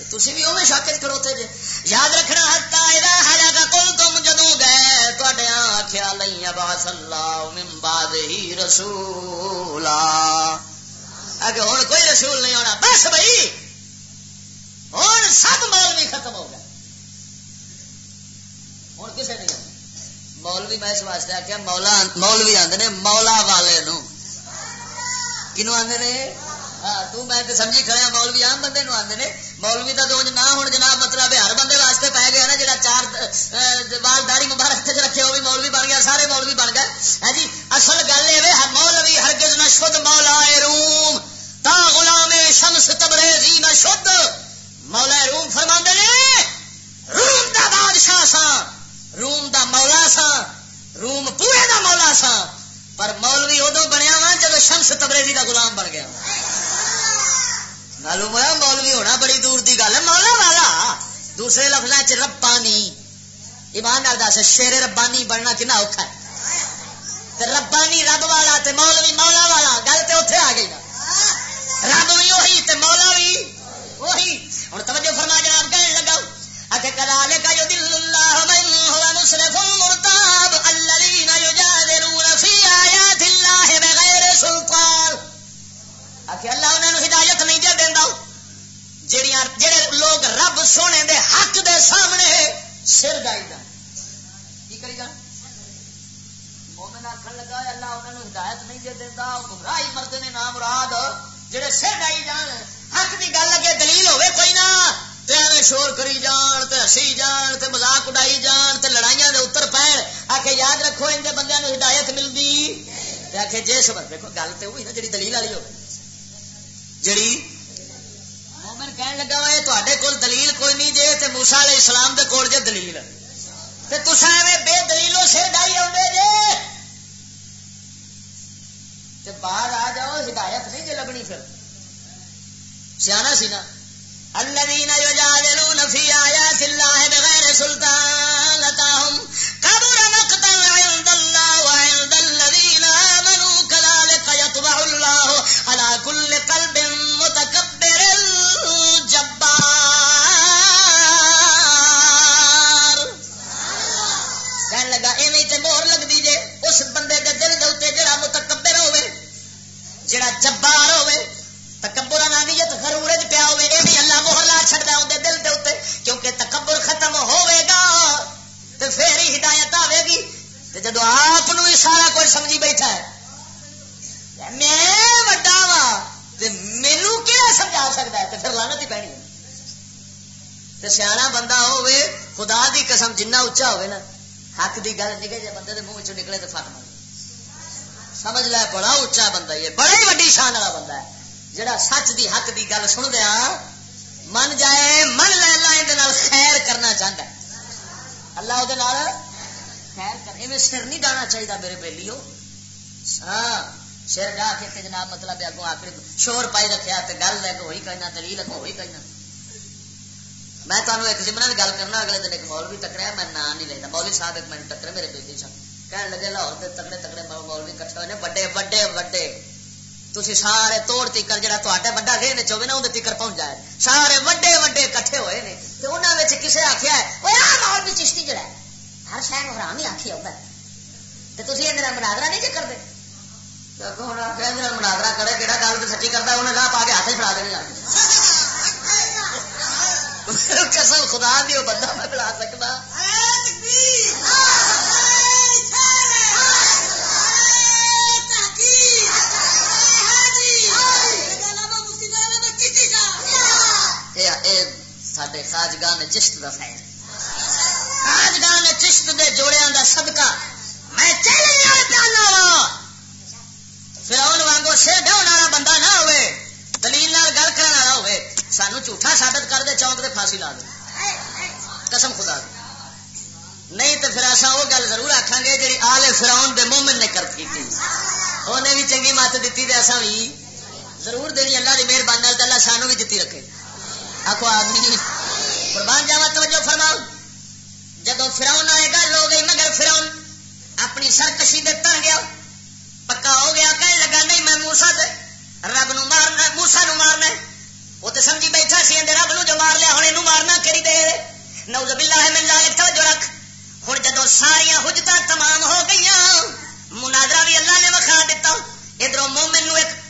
تھی بھی اوے شک کروتے جے۔ یاد رکھنا ہتا اذا حلق کل تم جدو گئے تے آخیا لئی اباس اللہ من بعد ہی رسولا۔ اگے ہوں کوئی رسول نہیں ہونا۔ بس بھائی ہوں سب مولوی ختم ہو گئے۔ ہوں کسے نہیں آتی مولوی میں اس واسطے آخیا مولا مولوی آدھے مولا والے نو کنو آدھے نے ہاں میں سمجھی کھڑا مولوی عام بندے نو آدھے نے مولوی کا تو نہ ہوں جناب مطلب ہر بندے واسطے پی گیا نا جا چار بال داری مبارک رکھے وہ بھی مولوی بن گیا سارے مولوی بن گئے ہے جی اصل گل یہ مولوی ہرگز نہ شد مولا روم تا غلام شمس تبریزی نہ شد مولا روم فرما نے روم دا بادشاہ سا روم دا مولا سا روم پورے دا مولا سا پر مولوی ادو بنیا وا جب شمس تبریزی دا غلام بن گیا۔ معلوم ہوا مولوی ہونا بڑی دور دی گل ہے، مولا والا۔ دوسرے لفظ ربانی۔ ایمان دس، شیر ربانی بننا کنا اوکھا ہے۔ ربانی رب والا تے مولوی مولا والا، گل تے اوتھے آ گئی۔ رب بھی وہی تے مولا بھی وہی ہوں توجہ فرما جناب کہنے لگا اکھے کلالے کا جو دل اللہ من ہوا مسرف مرتاب الذین یجادلون فی آیات اللہ بغیر سلطان. آخر اللہ انہوں نے ہدایت نہیں دے جے دینا جڑے لوگ رب سونے دے حق دے سامنے سر ڈائی جان۔ کی کری جان؟ مومن آخر لگا اللہ انہوں نے ہدایت نہیں جے دینا گمراہی مرد نے نام مراد جڑے سر ڈائی جان، حق کی گل اگے دلیل ہوے کوئی نہ۔ تے شور کری جان تے ہسی جان تے مزاق اڈائی جان تے لڑائیاں دے اتر پیر آ یاد رکھو ان بندیاں نو ہدایت ملتی آ کے جس دیکھو گل تو وہی نا جی دلیل والی ہوگی جڑی مومن کہن لگا وا تے کول دلیل کوئی نہیں جے تے موسی علیہ السلام دے کول جے دلیل۔ تے تسا ایویں بے دلیلوں سے ڈائی اوندے جے۔ تے باہر آ جاؤ، ہدایت نہیں جے لبنی پھر۔ سیاح سی نا؟ الذين يجادلون في آيات الله بغير سلطان. قسم جنہ اچا ہوے نا، حق دی گل نکلے جائے، بندے دے منہ چ نکلے تو فٹ مار سمجھ لے، بڑا اچا بندہ یہ بڑی وڈی شان والا بندہ ہے۔ جڑا سچ دی حق دی گل سن دیا من جائے، من لے اللہ خیر کرنا چاہتا ہے۔ اللہ وہ خیر کر سر نہیں ڈانا چاہیے میرے بہلی ہاں سر ڈا کے جناب مطلب اگوں آخری شور پائی رکھا تو گل لے کے کہنا، دلیل اگوں وہی کہنا۔ میں تمہیں ایک جمنا گل کرنا، اگلے دن ایک مولوی ٹکرا میں نام نہیں لینا مولوی صاحب ایک مجھے ٹکرے میرے بیٹی سن کہنے لگے، لاہور کے تگڑے تگڑے مولوی کٹھے ہوئے بڑے بڑے بڑے تھی سارے توڑ تیکر جا تا وا رے چوے نا اندر تیکر پہنچ جائے۔ سارے وڈے وڈے کٹھے ہوئے نے۔ تو انہوں نے کسے آخیا ہے وہ مولوی چشتی جڑا ہے۔ ہر شہر حرام ہی آخی آؤں تو تھی میرا مناظرہ نہیں چکر دے۔ میرا مناظرہ کرے کہڑا گل تو سچی کرتا انہیں راہ پا کے ہاتھ فڑا دینی قسم خدا دی بندہ میں بلا سکتا۔ سڈے خاجگاہ نے چشت کا فائد خاجگاہ نے چشت دے جوڑیاں دا صدقہ رب دیتی دے اصا بھی ضرور دینی اللہ کی مہربانی اللہ سانو بھی دیتی رکھے۔ آخو آدمی قربان جاوا توجہ فرماؤ۔ جب فراؤن آئے گا لوگ مگر فراؤن اپنی سرکشی دے تر گیا۔ پکا ہو گیا کہیں لگا، نہیں، میں موسا دے رب نو مارنا موسا نو مارنا وہ تو سمجھی بیٹھا سی اندر رب نو جو مار لیا ہوں مارنا کہڑی دے نو نوز باللہ من لالک توجہ رکھ۔ ہوں جدو ساریا حجت تمام مومن نو ایک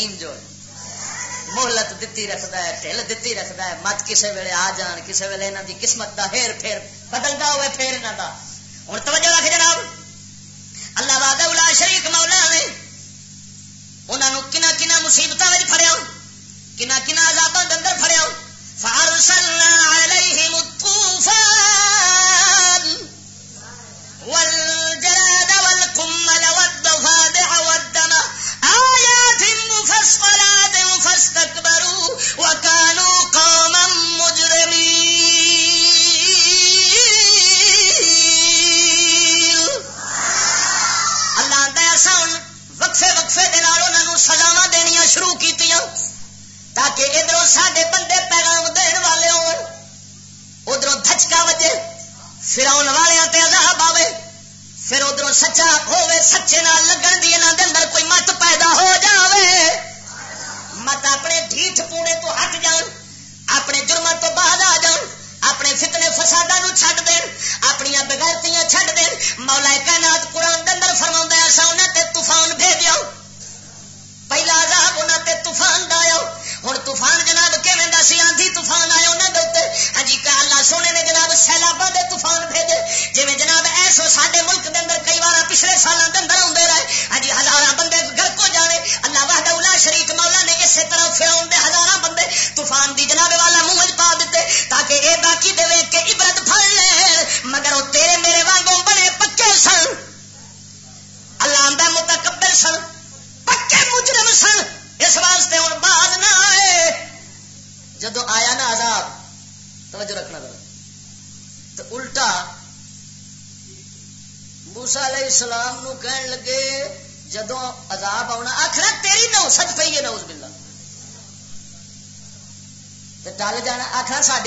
حکیم جو ہے محلت دتی رکھتا ہے، ٹھل دتی رکھتا ہے، مت کسے ویلے آ جان، کسے ویلے انہوں دی قسمت دا ہیر پھیر بدلتا ہوئے پھر انہوں کا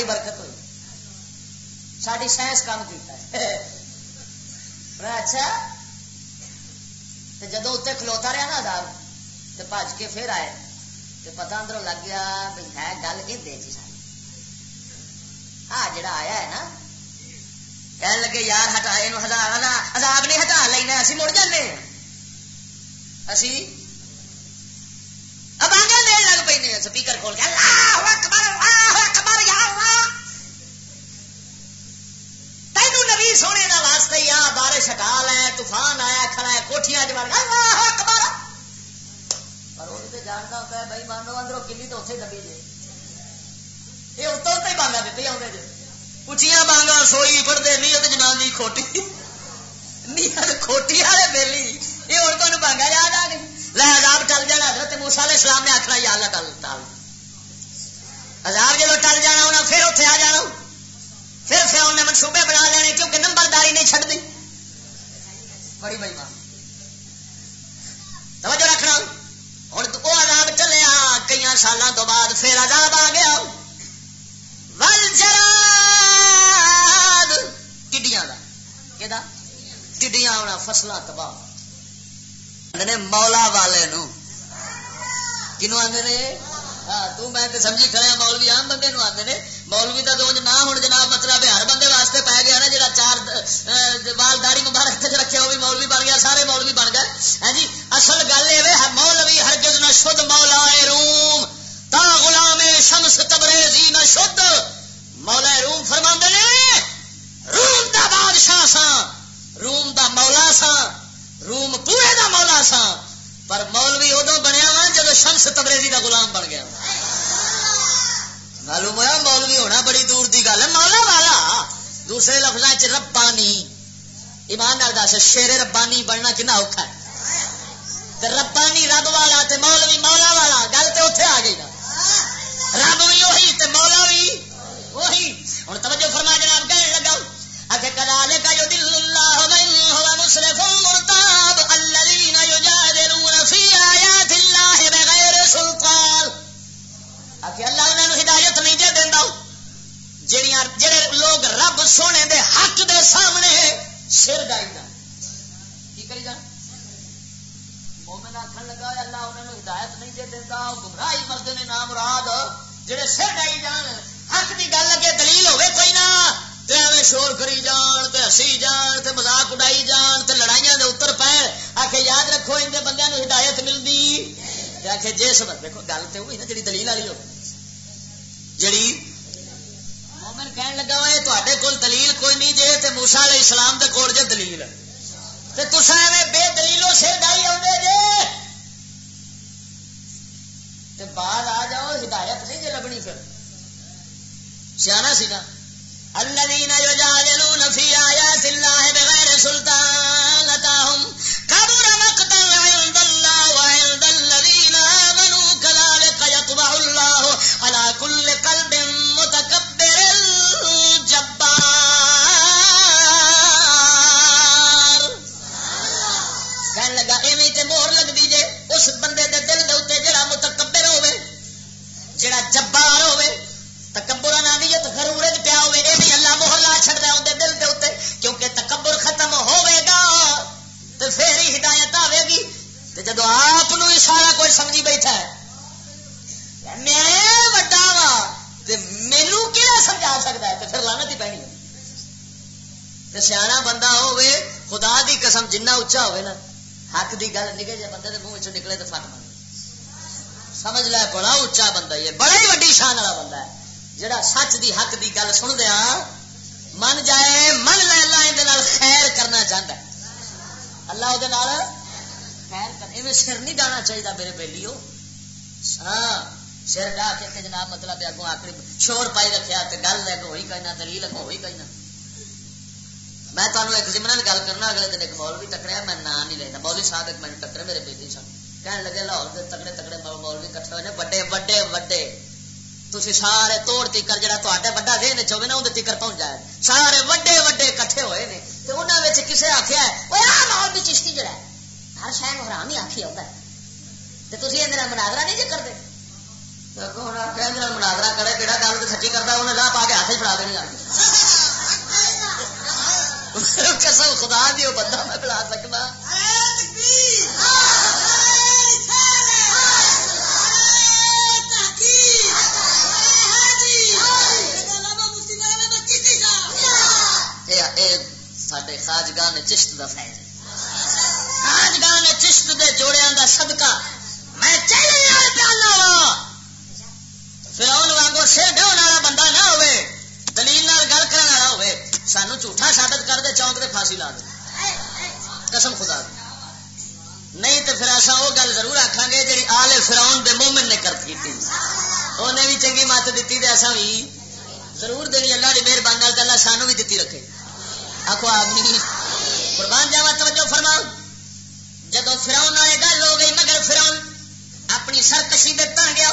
ساری برکت ہوئی۔ ساری سائنس کام کیا ہے۔ میں اچھا جدو اتنے کھلوتا رہا نا آداب تو بج کے پھر آئے۔ تو پتا اندر لگ گیا بھی ہے، گل یہ ہاں جی جڑا آیا ہے نا کہنے لگے، یار ہٹا یہ ہزار عذاب نہیں ہٹا لینا اسی مڑ جانے اسی دے دے سامنے سر ڈائی جان کی کری جان مومن آخر لگا اللہ انہوں نے ہدایت نہیں دے دینا گمراہی مرد نے نام راد جڑے سر ڈائی جان۔ حق کی گل اگے دلیل ہوے کوئی نہ شور کری جان، تے ہسی جان، تے مزاق اڈائی جان، تے لڑائیاں دے اتر پے۔ آخ یاد رکھو، ان بندے ہدایت ملتی آخ جس دیکھو، گل تو ہوئی نا جی دلیل والی ہو۔ جڑی اسلام دے کول جے دلیل تے تساں ایویں بے دلیلوں سر ڈائی اوندے جے۔ تے بعد آ جاؤ، ہدایت نہیں جے لبنی پھر۔ سیاح سی نا گل سن دیا ہاں، من جائے، من لے اللہ یہ خیر کرنا چاہتا ہے۔ اللہ وہ خیر کر سر نہیں ڈانا چاہیے میرے بہلی ہاں سر ڈا کے جناب مطلب اگوں آخری شور پائی رکھا تو گل اگوں ہوئی کہنا دلیل اگوں ہوئی کہنا میں تمہیں ایک زمین گل کرنا، اگلے دن ایک مولوی ٹکریا میں نام نہیں لینا۔ مولوی صاحب ایک مجھے ٹکرے میرے بیٹی سن۔ کہنے لگے، لاہور کے تگڑے تگڑے مولوی کٹھے ہوئے وڈے وڈے وڈے۔ تھی سارے توڑ تیکر جا وا دین چوے نا اندر تیکر پہنچ جائے۔ سارے وڈے وڈے کٹھے ہوئے نے۔ تو انہوں کسے آخیا ماحول بھی چشتی جڑا ہے۔ ہر شہر حرام ہی آخی آتا ہے۔ تو تھی یہ مناظرہ نہیں جی کرتے مناظرہ کرے کہڑا گل تو سچی کرتا انہیں لاہ پا کے ہاتھ ہی فڑا دینی آ قسم خدا دی بندہ میں بلا سکتا سڈے چشت کا فیض۔ خاجگان چشت دے جوڑیا کا صدقہ۔ میں فراؤن وانگو سر ڈاؤن والا بندہ نہ ہوئے۔ دلیل گل کرنے والا ہوئے۔ سانو جھوٹا ثابت کر دے، چونک دے پھانسی لا دے۔ قسم خدا دی۔ نہیں تو پھر ایسا وہ گل ضرور آخان گے جی آل فراؤن دے مومن نے کرت کی انہیں بھی چنگی مت دیتی تو ایسا بھی ضرور دینی۔ اللہ کی مہربانی اللہ سانو بھی دیتی رکھے۔ آخو آدمی قربان جاوا، توجہ فرماؤ۔ جدو فراؤن آئے گل ہو گئی، مگر فراؤن اپنی سرکشی دے گیا،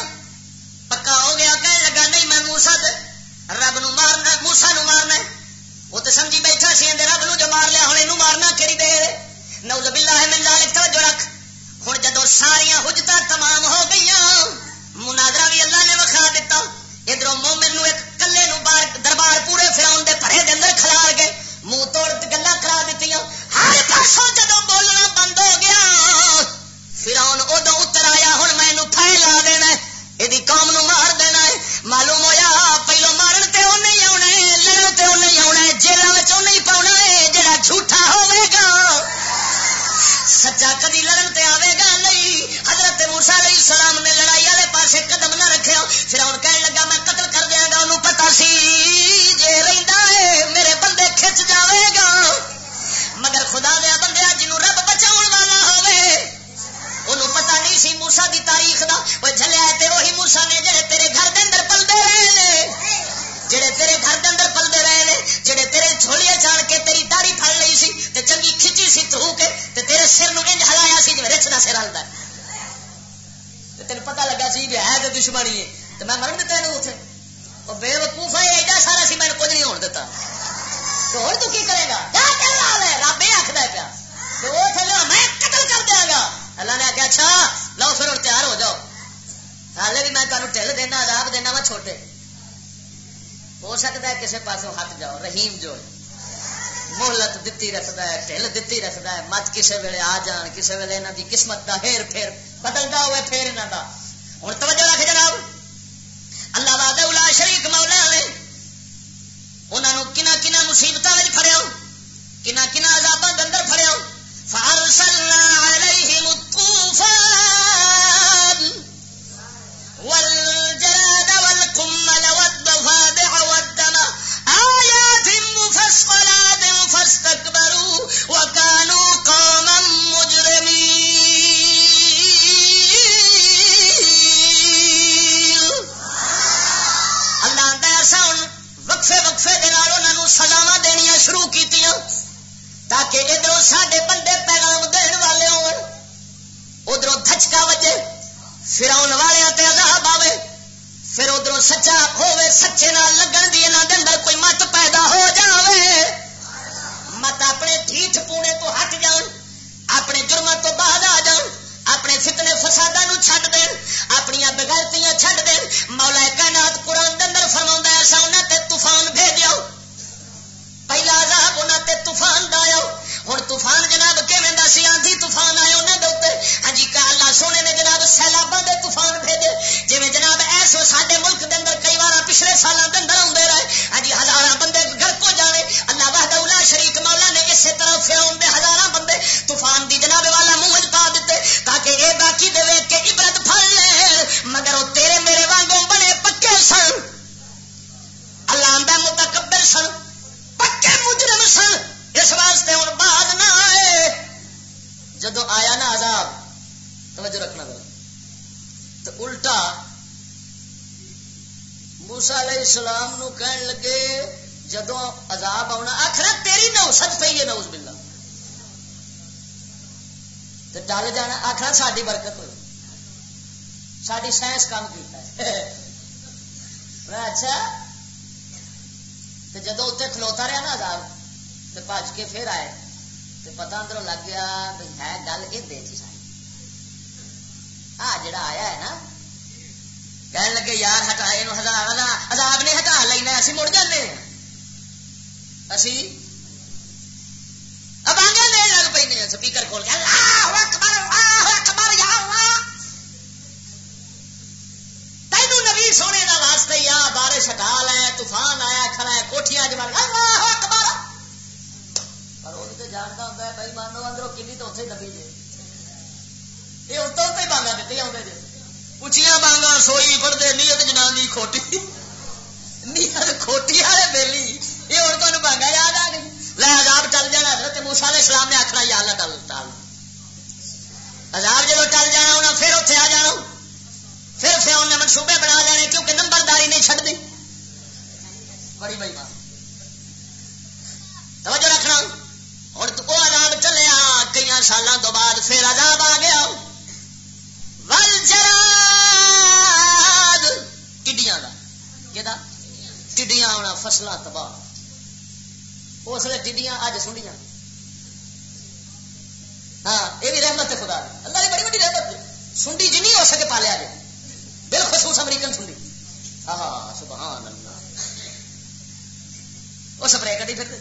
پکا ہو گیا کہنے لگا، نہیں، میں موسا رب نو مارنا موسا نو مارنا وہ تو سمجھی بیٹھا سی رب نو جو مار لیا ہوں مارنا کہڑی دے نو زبلا ہے ملا حکیم جو ہے، مہلت دتی رکھتا ہے، ٹھل دتی رکھتا ہے، مت کسی ویلے آ جان کسی ویلے انہوں کی قسمت کا ہیر پھیر بدلتا ہوئے پھر انہوں کا وقفے وقفے دے سزاواں دنیا شروع کی تاکہ ادھر سڈے بندے نہیں ہو سکے پالیا جائے بالخصوص امریکن سنڈی۔ ہاں سبحان اللہ۔ وہ سپرے کٹی پھر۔ دے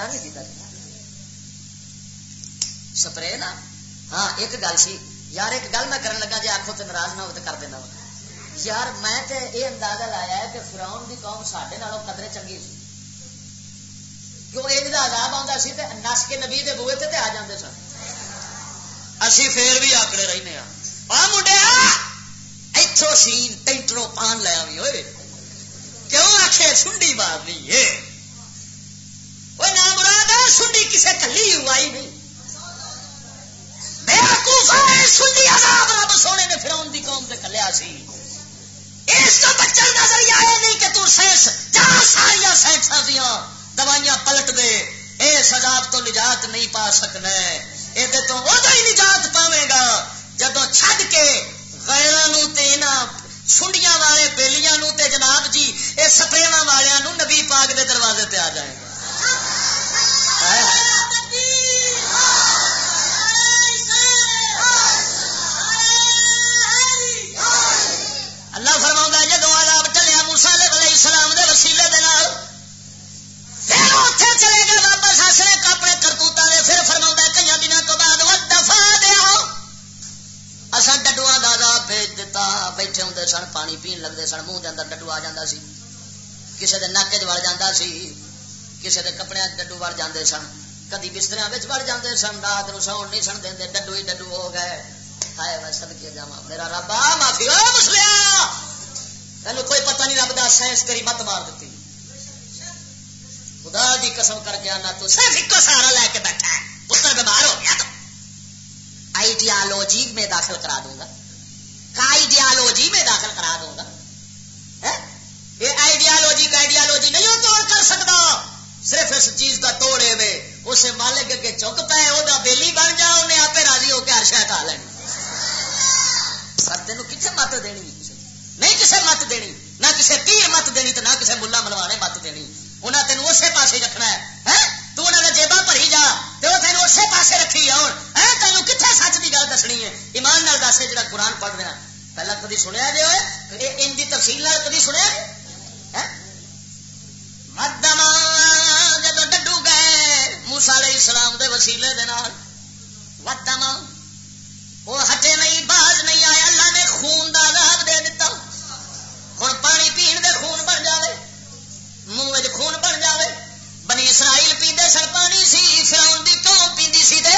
بیان نہیں کیا سپرے نا ہاں ایک گل سی یار ایک گل میں کرن لگا جی آخو تو ناراض نہ ہو تو کر دینا ہو یار میں تے یہ اندازہ لایا ہے کہ فراؤن دی قوم سڈے قدرے چنگی سی کیوں یہ آزاد آتا سی تے نس کے نبی دے بوئے تے, تے آ جاندے سن اسی پھر بھی آکڑے رہنے ہاں آ منڈے اتوں سین ٹینٹروں پان لیا بھی ہوئے کیوں آخے سنڈی مارنی ہے سنی کسی کلی ہی نہیں۔ عذاب رب سونے نے دی قوم کلیا سی۔ اس بچن کا ذریعہ یہ نہیں کہ ساریا دوائیاں پلٹ دے۔ اے عذاب تو نجات نہیں پا سکنا۔ یہ تو اودوں ہی نجات پاوے گا۔ جب چڈ کے غیراں نو سنڈیاں والے بےلیاں نو تے جناب جی اے سپریواں والوں نبی پاک دے دروازے تے آ جائے گا۔ کسی کے نک چڑ جا سی کسی کے کپڑے ڈڈو وڑ جاتے سن۔ کدی بستر وڑ جاتے سن، رات نو ساؤن نہیں سن دے ڈڈو ہی ڈڈو ہو گئے۔ ہائے میں سد کے جا میرا رب، آ معافی کوئی پتہ نہیں لگتا سائنس کری مت مار دیتی خدا دی قسم کر کے آنا، تو صرف ایک سہارا لے کے بیٹھا ہے۔ پتر بیمار ہو گیا تو۔ آئیڈیالوجی میں داخل کرا دوں گا۔ آئیڈیالوجی میں داخل کرا دوں گا۔ یہ آئیڈیالوجی کا آئیڈیالوجی نہیں توڑ کر سکتا۔ صرف اس چیز کا توڑ ہے اسے مالک کے چک پائے وہ بیلی بن جا انہیں آپ راضی ہو کے ہر شاید آ لینی۔ پر تینوں کتنے مت دینی؟ نہیں کسے مت دینی۔ نہ کسے پیر مت دینی تو نہ کسے ملا ملوانے مت دینی۔ انہیں تین اسی پاسے رکھنا ہے تو انہوں جیبا بھری جا تو تین اسی پاسے رکھی جاؤ تین کتنے سچ کی گل دسنی ہے؟ ایمان نال دس جا قرآن پڑھ دینا پہلے کدی سنیا جی ہوئے ان کی تفصیل کدی سنیا جی وسیلے دے نال۔ ودما وہ ہٹے نہیں، باز نہیں آیا۔ اللہ نے خون دا عذاب دے دیتا ہوں پانی پین دے خون بن جائے منہ خون بن جائے بنی اسرائیل پیندے سر پانی سی فراؤن دی قوم پیندی سی دے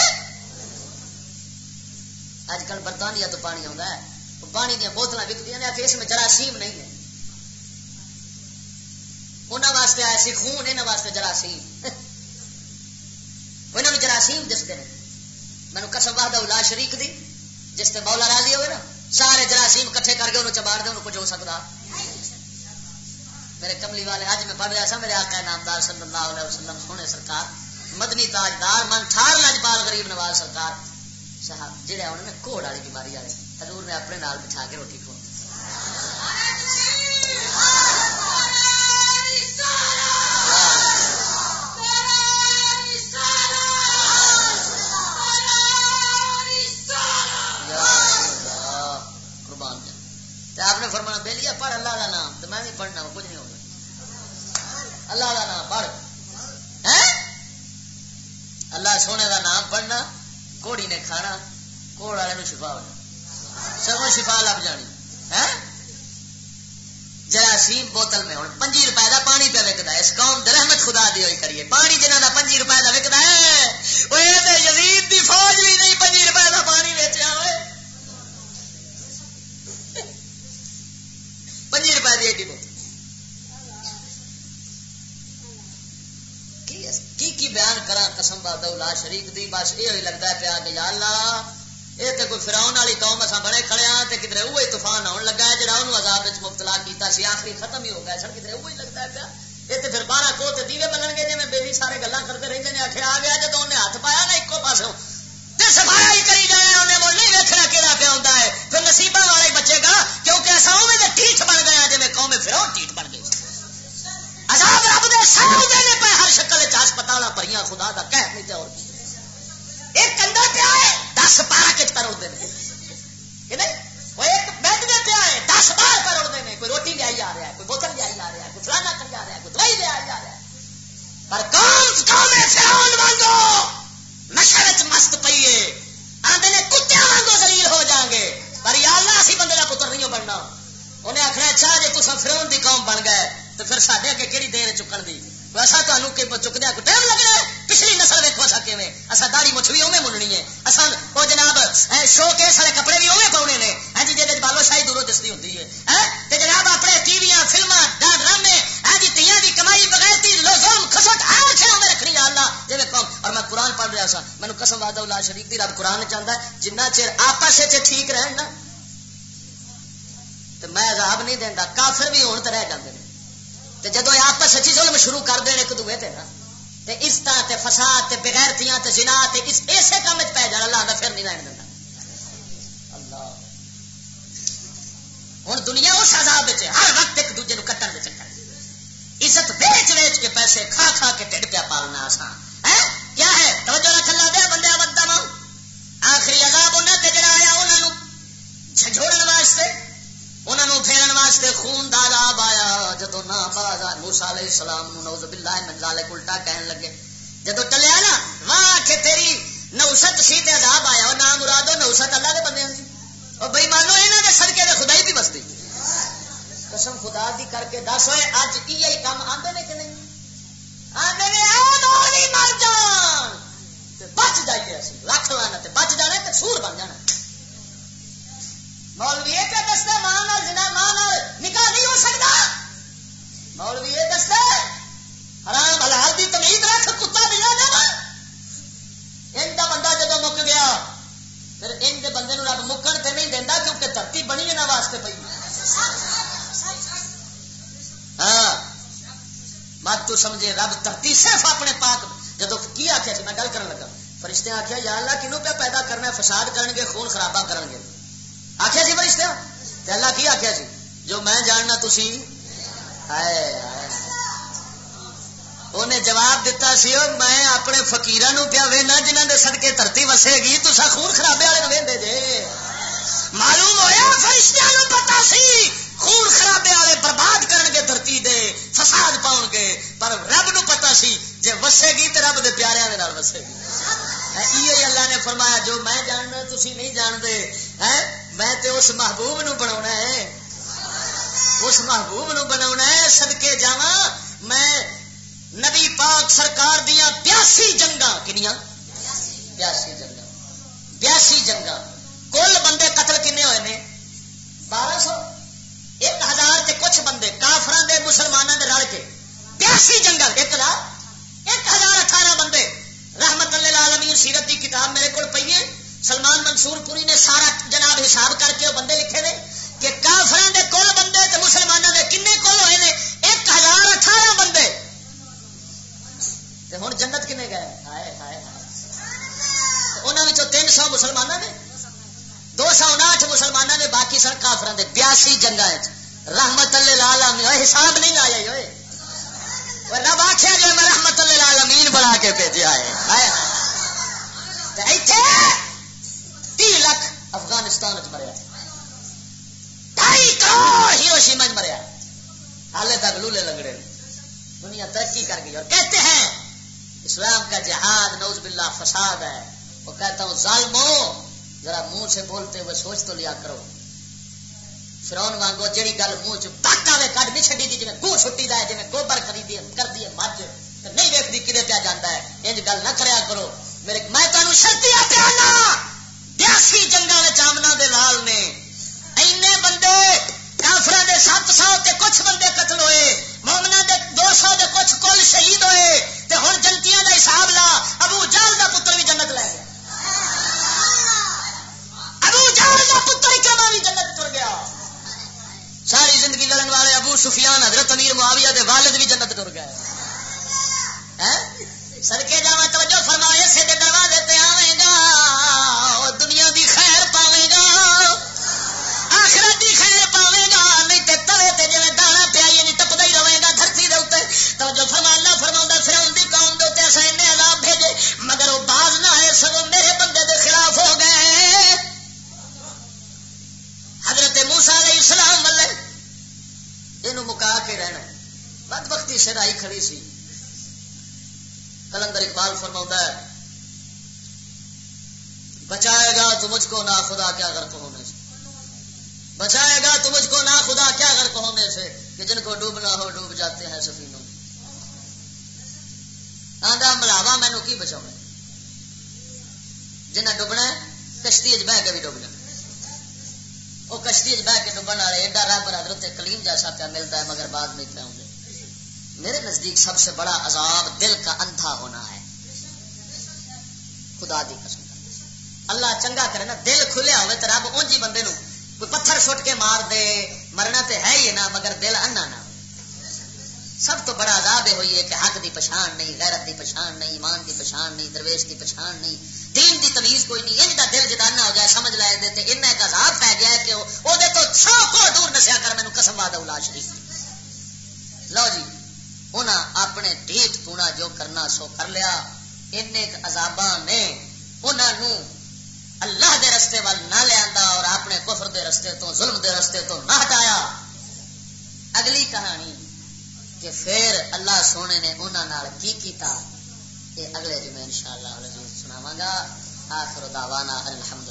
اج کل برطانیہ تو پانی آتا ہے۔ پانی دیا بوتل وکتی ہیں کہ اس میں جراثیم نہیں ہے۔ انہوں واسطے آیا سی خون انہوں واسطے جراثیم۔ انہوں جراثیم دستے ہیں۔ مینو قسم وحدہ الا شریک دی، جس سے مولا راضی ہوئے نا، سارے جراثیم کٹھے کر کے انہوں چباڑ دے، انہوں کچھ ہو سکتا۔ میرے کملی والے اج میں پڑھ رہا سا، میرے آقا نامدار صلی اللہ علیہ وسلم، سونے سرکار، مدنی تاجدار، من ٹھار لجپال غریب نواز سرکار صاحب جہاں انہوں نے کوڑ والی بیماری والے، حضور نے اپنے نال بٹھا کے روٹی کھو چر آپس ٹھیک رہن نا، تو میں عذاب نہیں دینا کافر بھی ہوں تو رہ جاتے ہیں تو جدو آپس سچی ظلم شروع کر دیں ایک دوے تے نا، تے عزت تے فساد تے بغیرتیاں تے زنا تے اس ایسے کام وچ پے جانا اللہ دا پھر نہیں رہن دیتا اللہ۔ ہن دنیا اس عذاب وچ ہر وقت ایک دوجے نو کٹن دے چکر عزت بیچ بیچ کے پیسے کھا کھا کے ٹھڈ پیا پالنا آسان۔ ہے کیا ہے؟ توجہ رکھ اللہ دے بندے ودم آخری عذاب انہاں تے جڑا آیا انہاں نو جھجوڑن واسطے انہوں پھیرن واسطے خون دا عذاب آیا جدو نہ باز موسا علیہ السلام نوز باللہ من ذالک الٹا کہن لگے۔ جدو ٹلیا نا، واہ کہ تیری نوست سی تے عذاب آیا، اور نام مرادو نوست اللہ دے بندے ہیں اور بھائی مانو انہوں نے صدقے دے خدائی بھی بستی۔ قسم خدا دی کر کے دس ہوئے اج یہ کام آندے نے کہ نہیں؟ آندے نے اے مولی مر جان۔ بچ جائیے اسی، رکھ لانا تے بچ جانا تے سور بن جانا۔ مولوی یہ دستا ماں نال جنا ماں نال نکاح نہیں ہو سکتا۔ مولوی یہ دستا حرام حلال دی تمید رکھ، کتا دیا دے ان کا بندہ جب مک گیا، پھر ان کے بندے رب مکن تے نہیں دینا کیونکہ دھرتی بنی یہاں واسطے پی ہاں۔ مت تو سمجھے رب دھرتی صرف اپنے پاک۔ جدو کی آخیا میں گل کر لگا۔ فرشتے آخیا یا اللہ کنوں پہ پیدا کرنا فساد کرن گے، خون خرابہ کرن گے۔ آخیا سی فرشتہ اللہ کی آخیا سی؟ جو میں جاننا تھی انہیں جواب دیتا سی میں اپنے فکیر پیا وہنا جنہوں نے سڑکے دھرتی وسے گی تو خون خرابے والے وے جے۔ معلوم ہوا فرشتوں پتا سی، خون خرابے والے برباد کرن گے دھرتی دے، فساد پاؤ گے۔ پر رب نو پتا سی، جے وسے گی تو رب دے پیارے وسے گی۔ یہ اللہ نے فرمایا، جو میں جاننا تھی نہیں جانتے۔ میں تے اس محبوب نو بنا ہے۔ اس محبوب نو بنا سدکے جا میں نبی پاک سرکار دیا بیاسی جنگا کنیا بیاسی جنگا بیاسی جنگا کل بندے قتل کنے ہوئے نے؟ بارہ سو۔ ایک ہزار تے کچھ بندے کافران دے مسلمانوں دے رل کے۔ بیاسی جنگل ایک ہزار۔ ایک ہزار اٹھارہ بندے۔ رحمت اللہ عالمین سیرت کی کتاب میرے کو پی ہے۔ سلمان منصور پوری نے سارا جناب حساب کر کے وہ بندے لکھے نے۔ ہوں جنت کنے گئے؟ ہائے ہائے انہوں تین سو مسلمانوں نے، دو سو انٹھ مسلمانوں نے، باقی سن کافر بیاسی جنگا رحمت اللہ حساب نہیں لایا ہوئے رب آخیا جی میں رحمت اللہ امین بنا کے بھیجا ہے۔ تی لاکھ افغانستان مریا۔ ڈھائی کروڑ ہیرو شیما مریا۔ حالے تک لولے لگڑے دنیا ترقی کر گئی اور کہتے ہیں اسلام کا جہاد نوز باللہ، فساد ہے۔ وہ کہتا ہوں ظالموں ذرا منہ سے بولتے ہوئے سوچ تو لیا کرو۔ فرون وانگو جڑی گل منہ چ پاکا وے کڈ نہیں چڈی دی جی گو چھٹی دا ہے جی گوبر کری دی کر دی مجھ نہیں ویکتی کدے پیا جاتا ہے۔ انج گل نہ کریا کرو۔ میرے میں تمہیں شرطی پیانا بیاسی جنگا آمنا دے لال نے۔ اینے بندے کافر دے سات سو تے کچھ بندے قتل ہوئے۔ مقابلہ ابو جال دا پتر بھی جنت لے گیا۔ ابو جال کا پتر اکرما بھی جنت تر گیا۔ ساری زندگی لڑن والے ابو سفیان، حضرت امیر معاویہ دے والد بھی جنت تر گئے۔ سب سے بڑا عذاب عذاباں نے انہوں اللہ دے رستے وال نہ لیا اور اپنے کفر دے رستے تو ظلم دے رستے تو نہ ہٹایا۔ اگلی کہانی کہ پھر اللہ سونے نے انہوں کی کیتا، یہ اگلے جمعے انشاءاللہ شاء اللہ سناواں گا۔ آخر دعوانا الحمد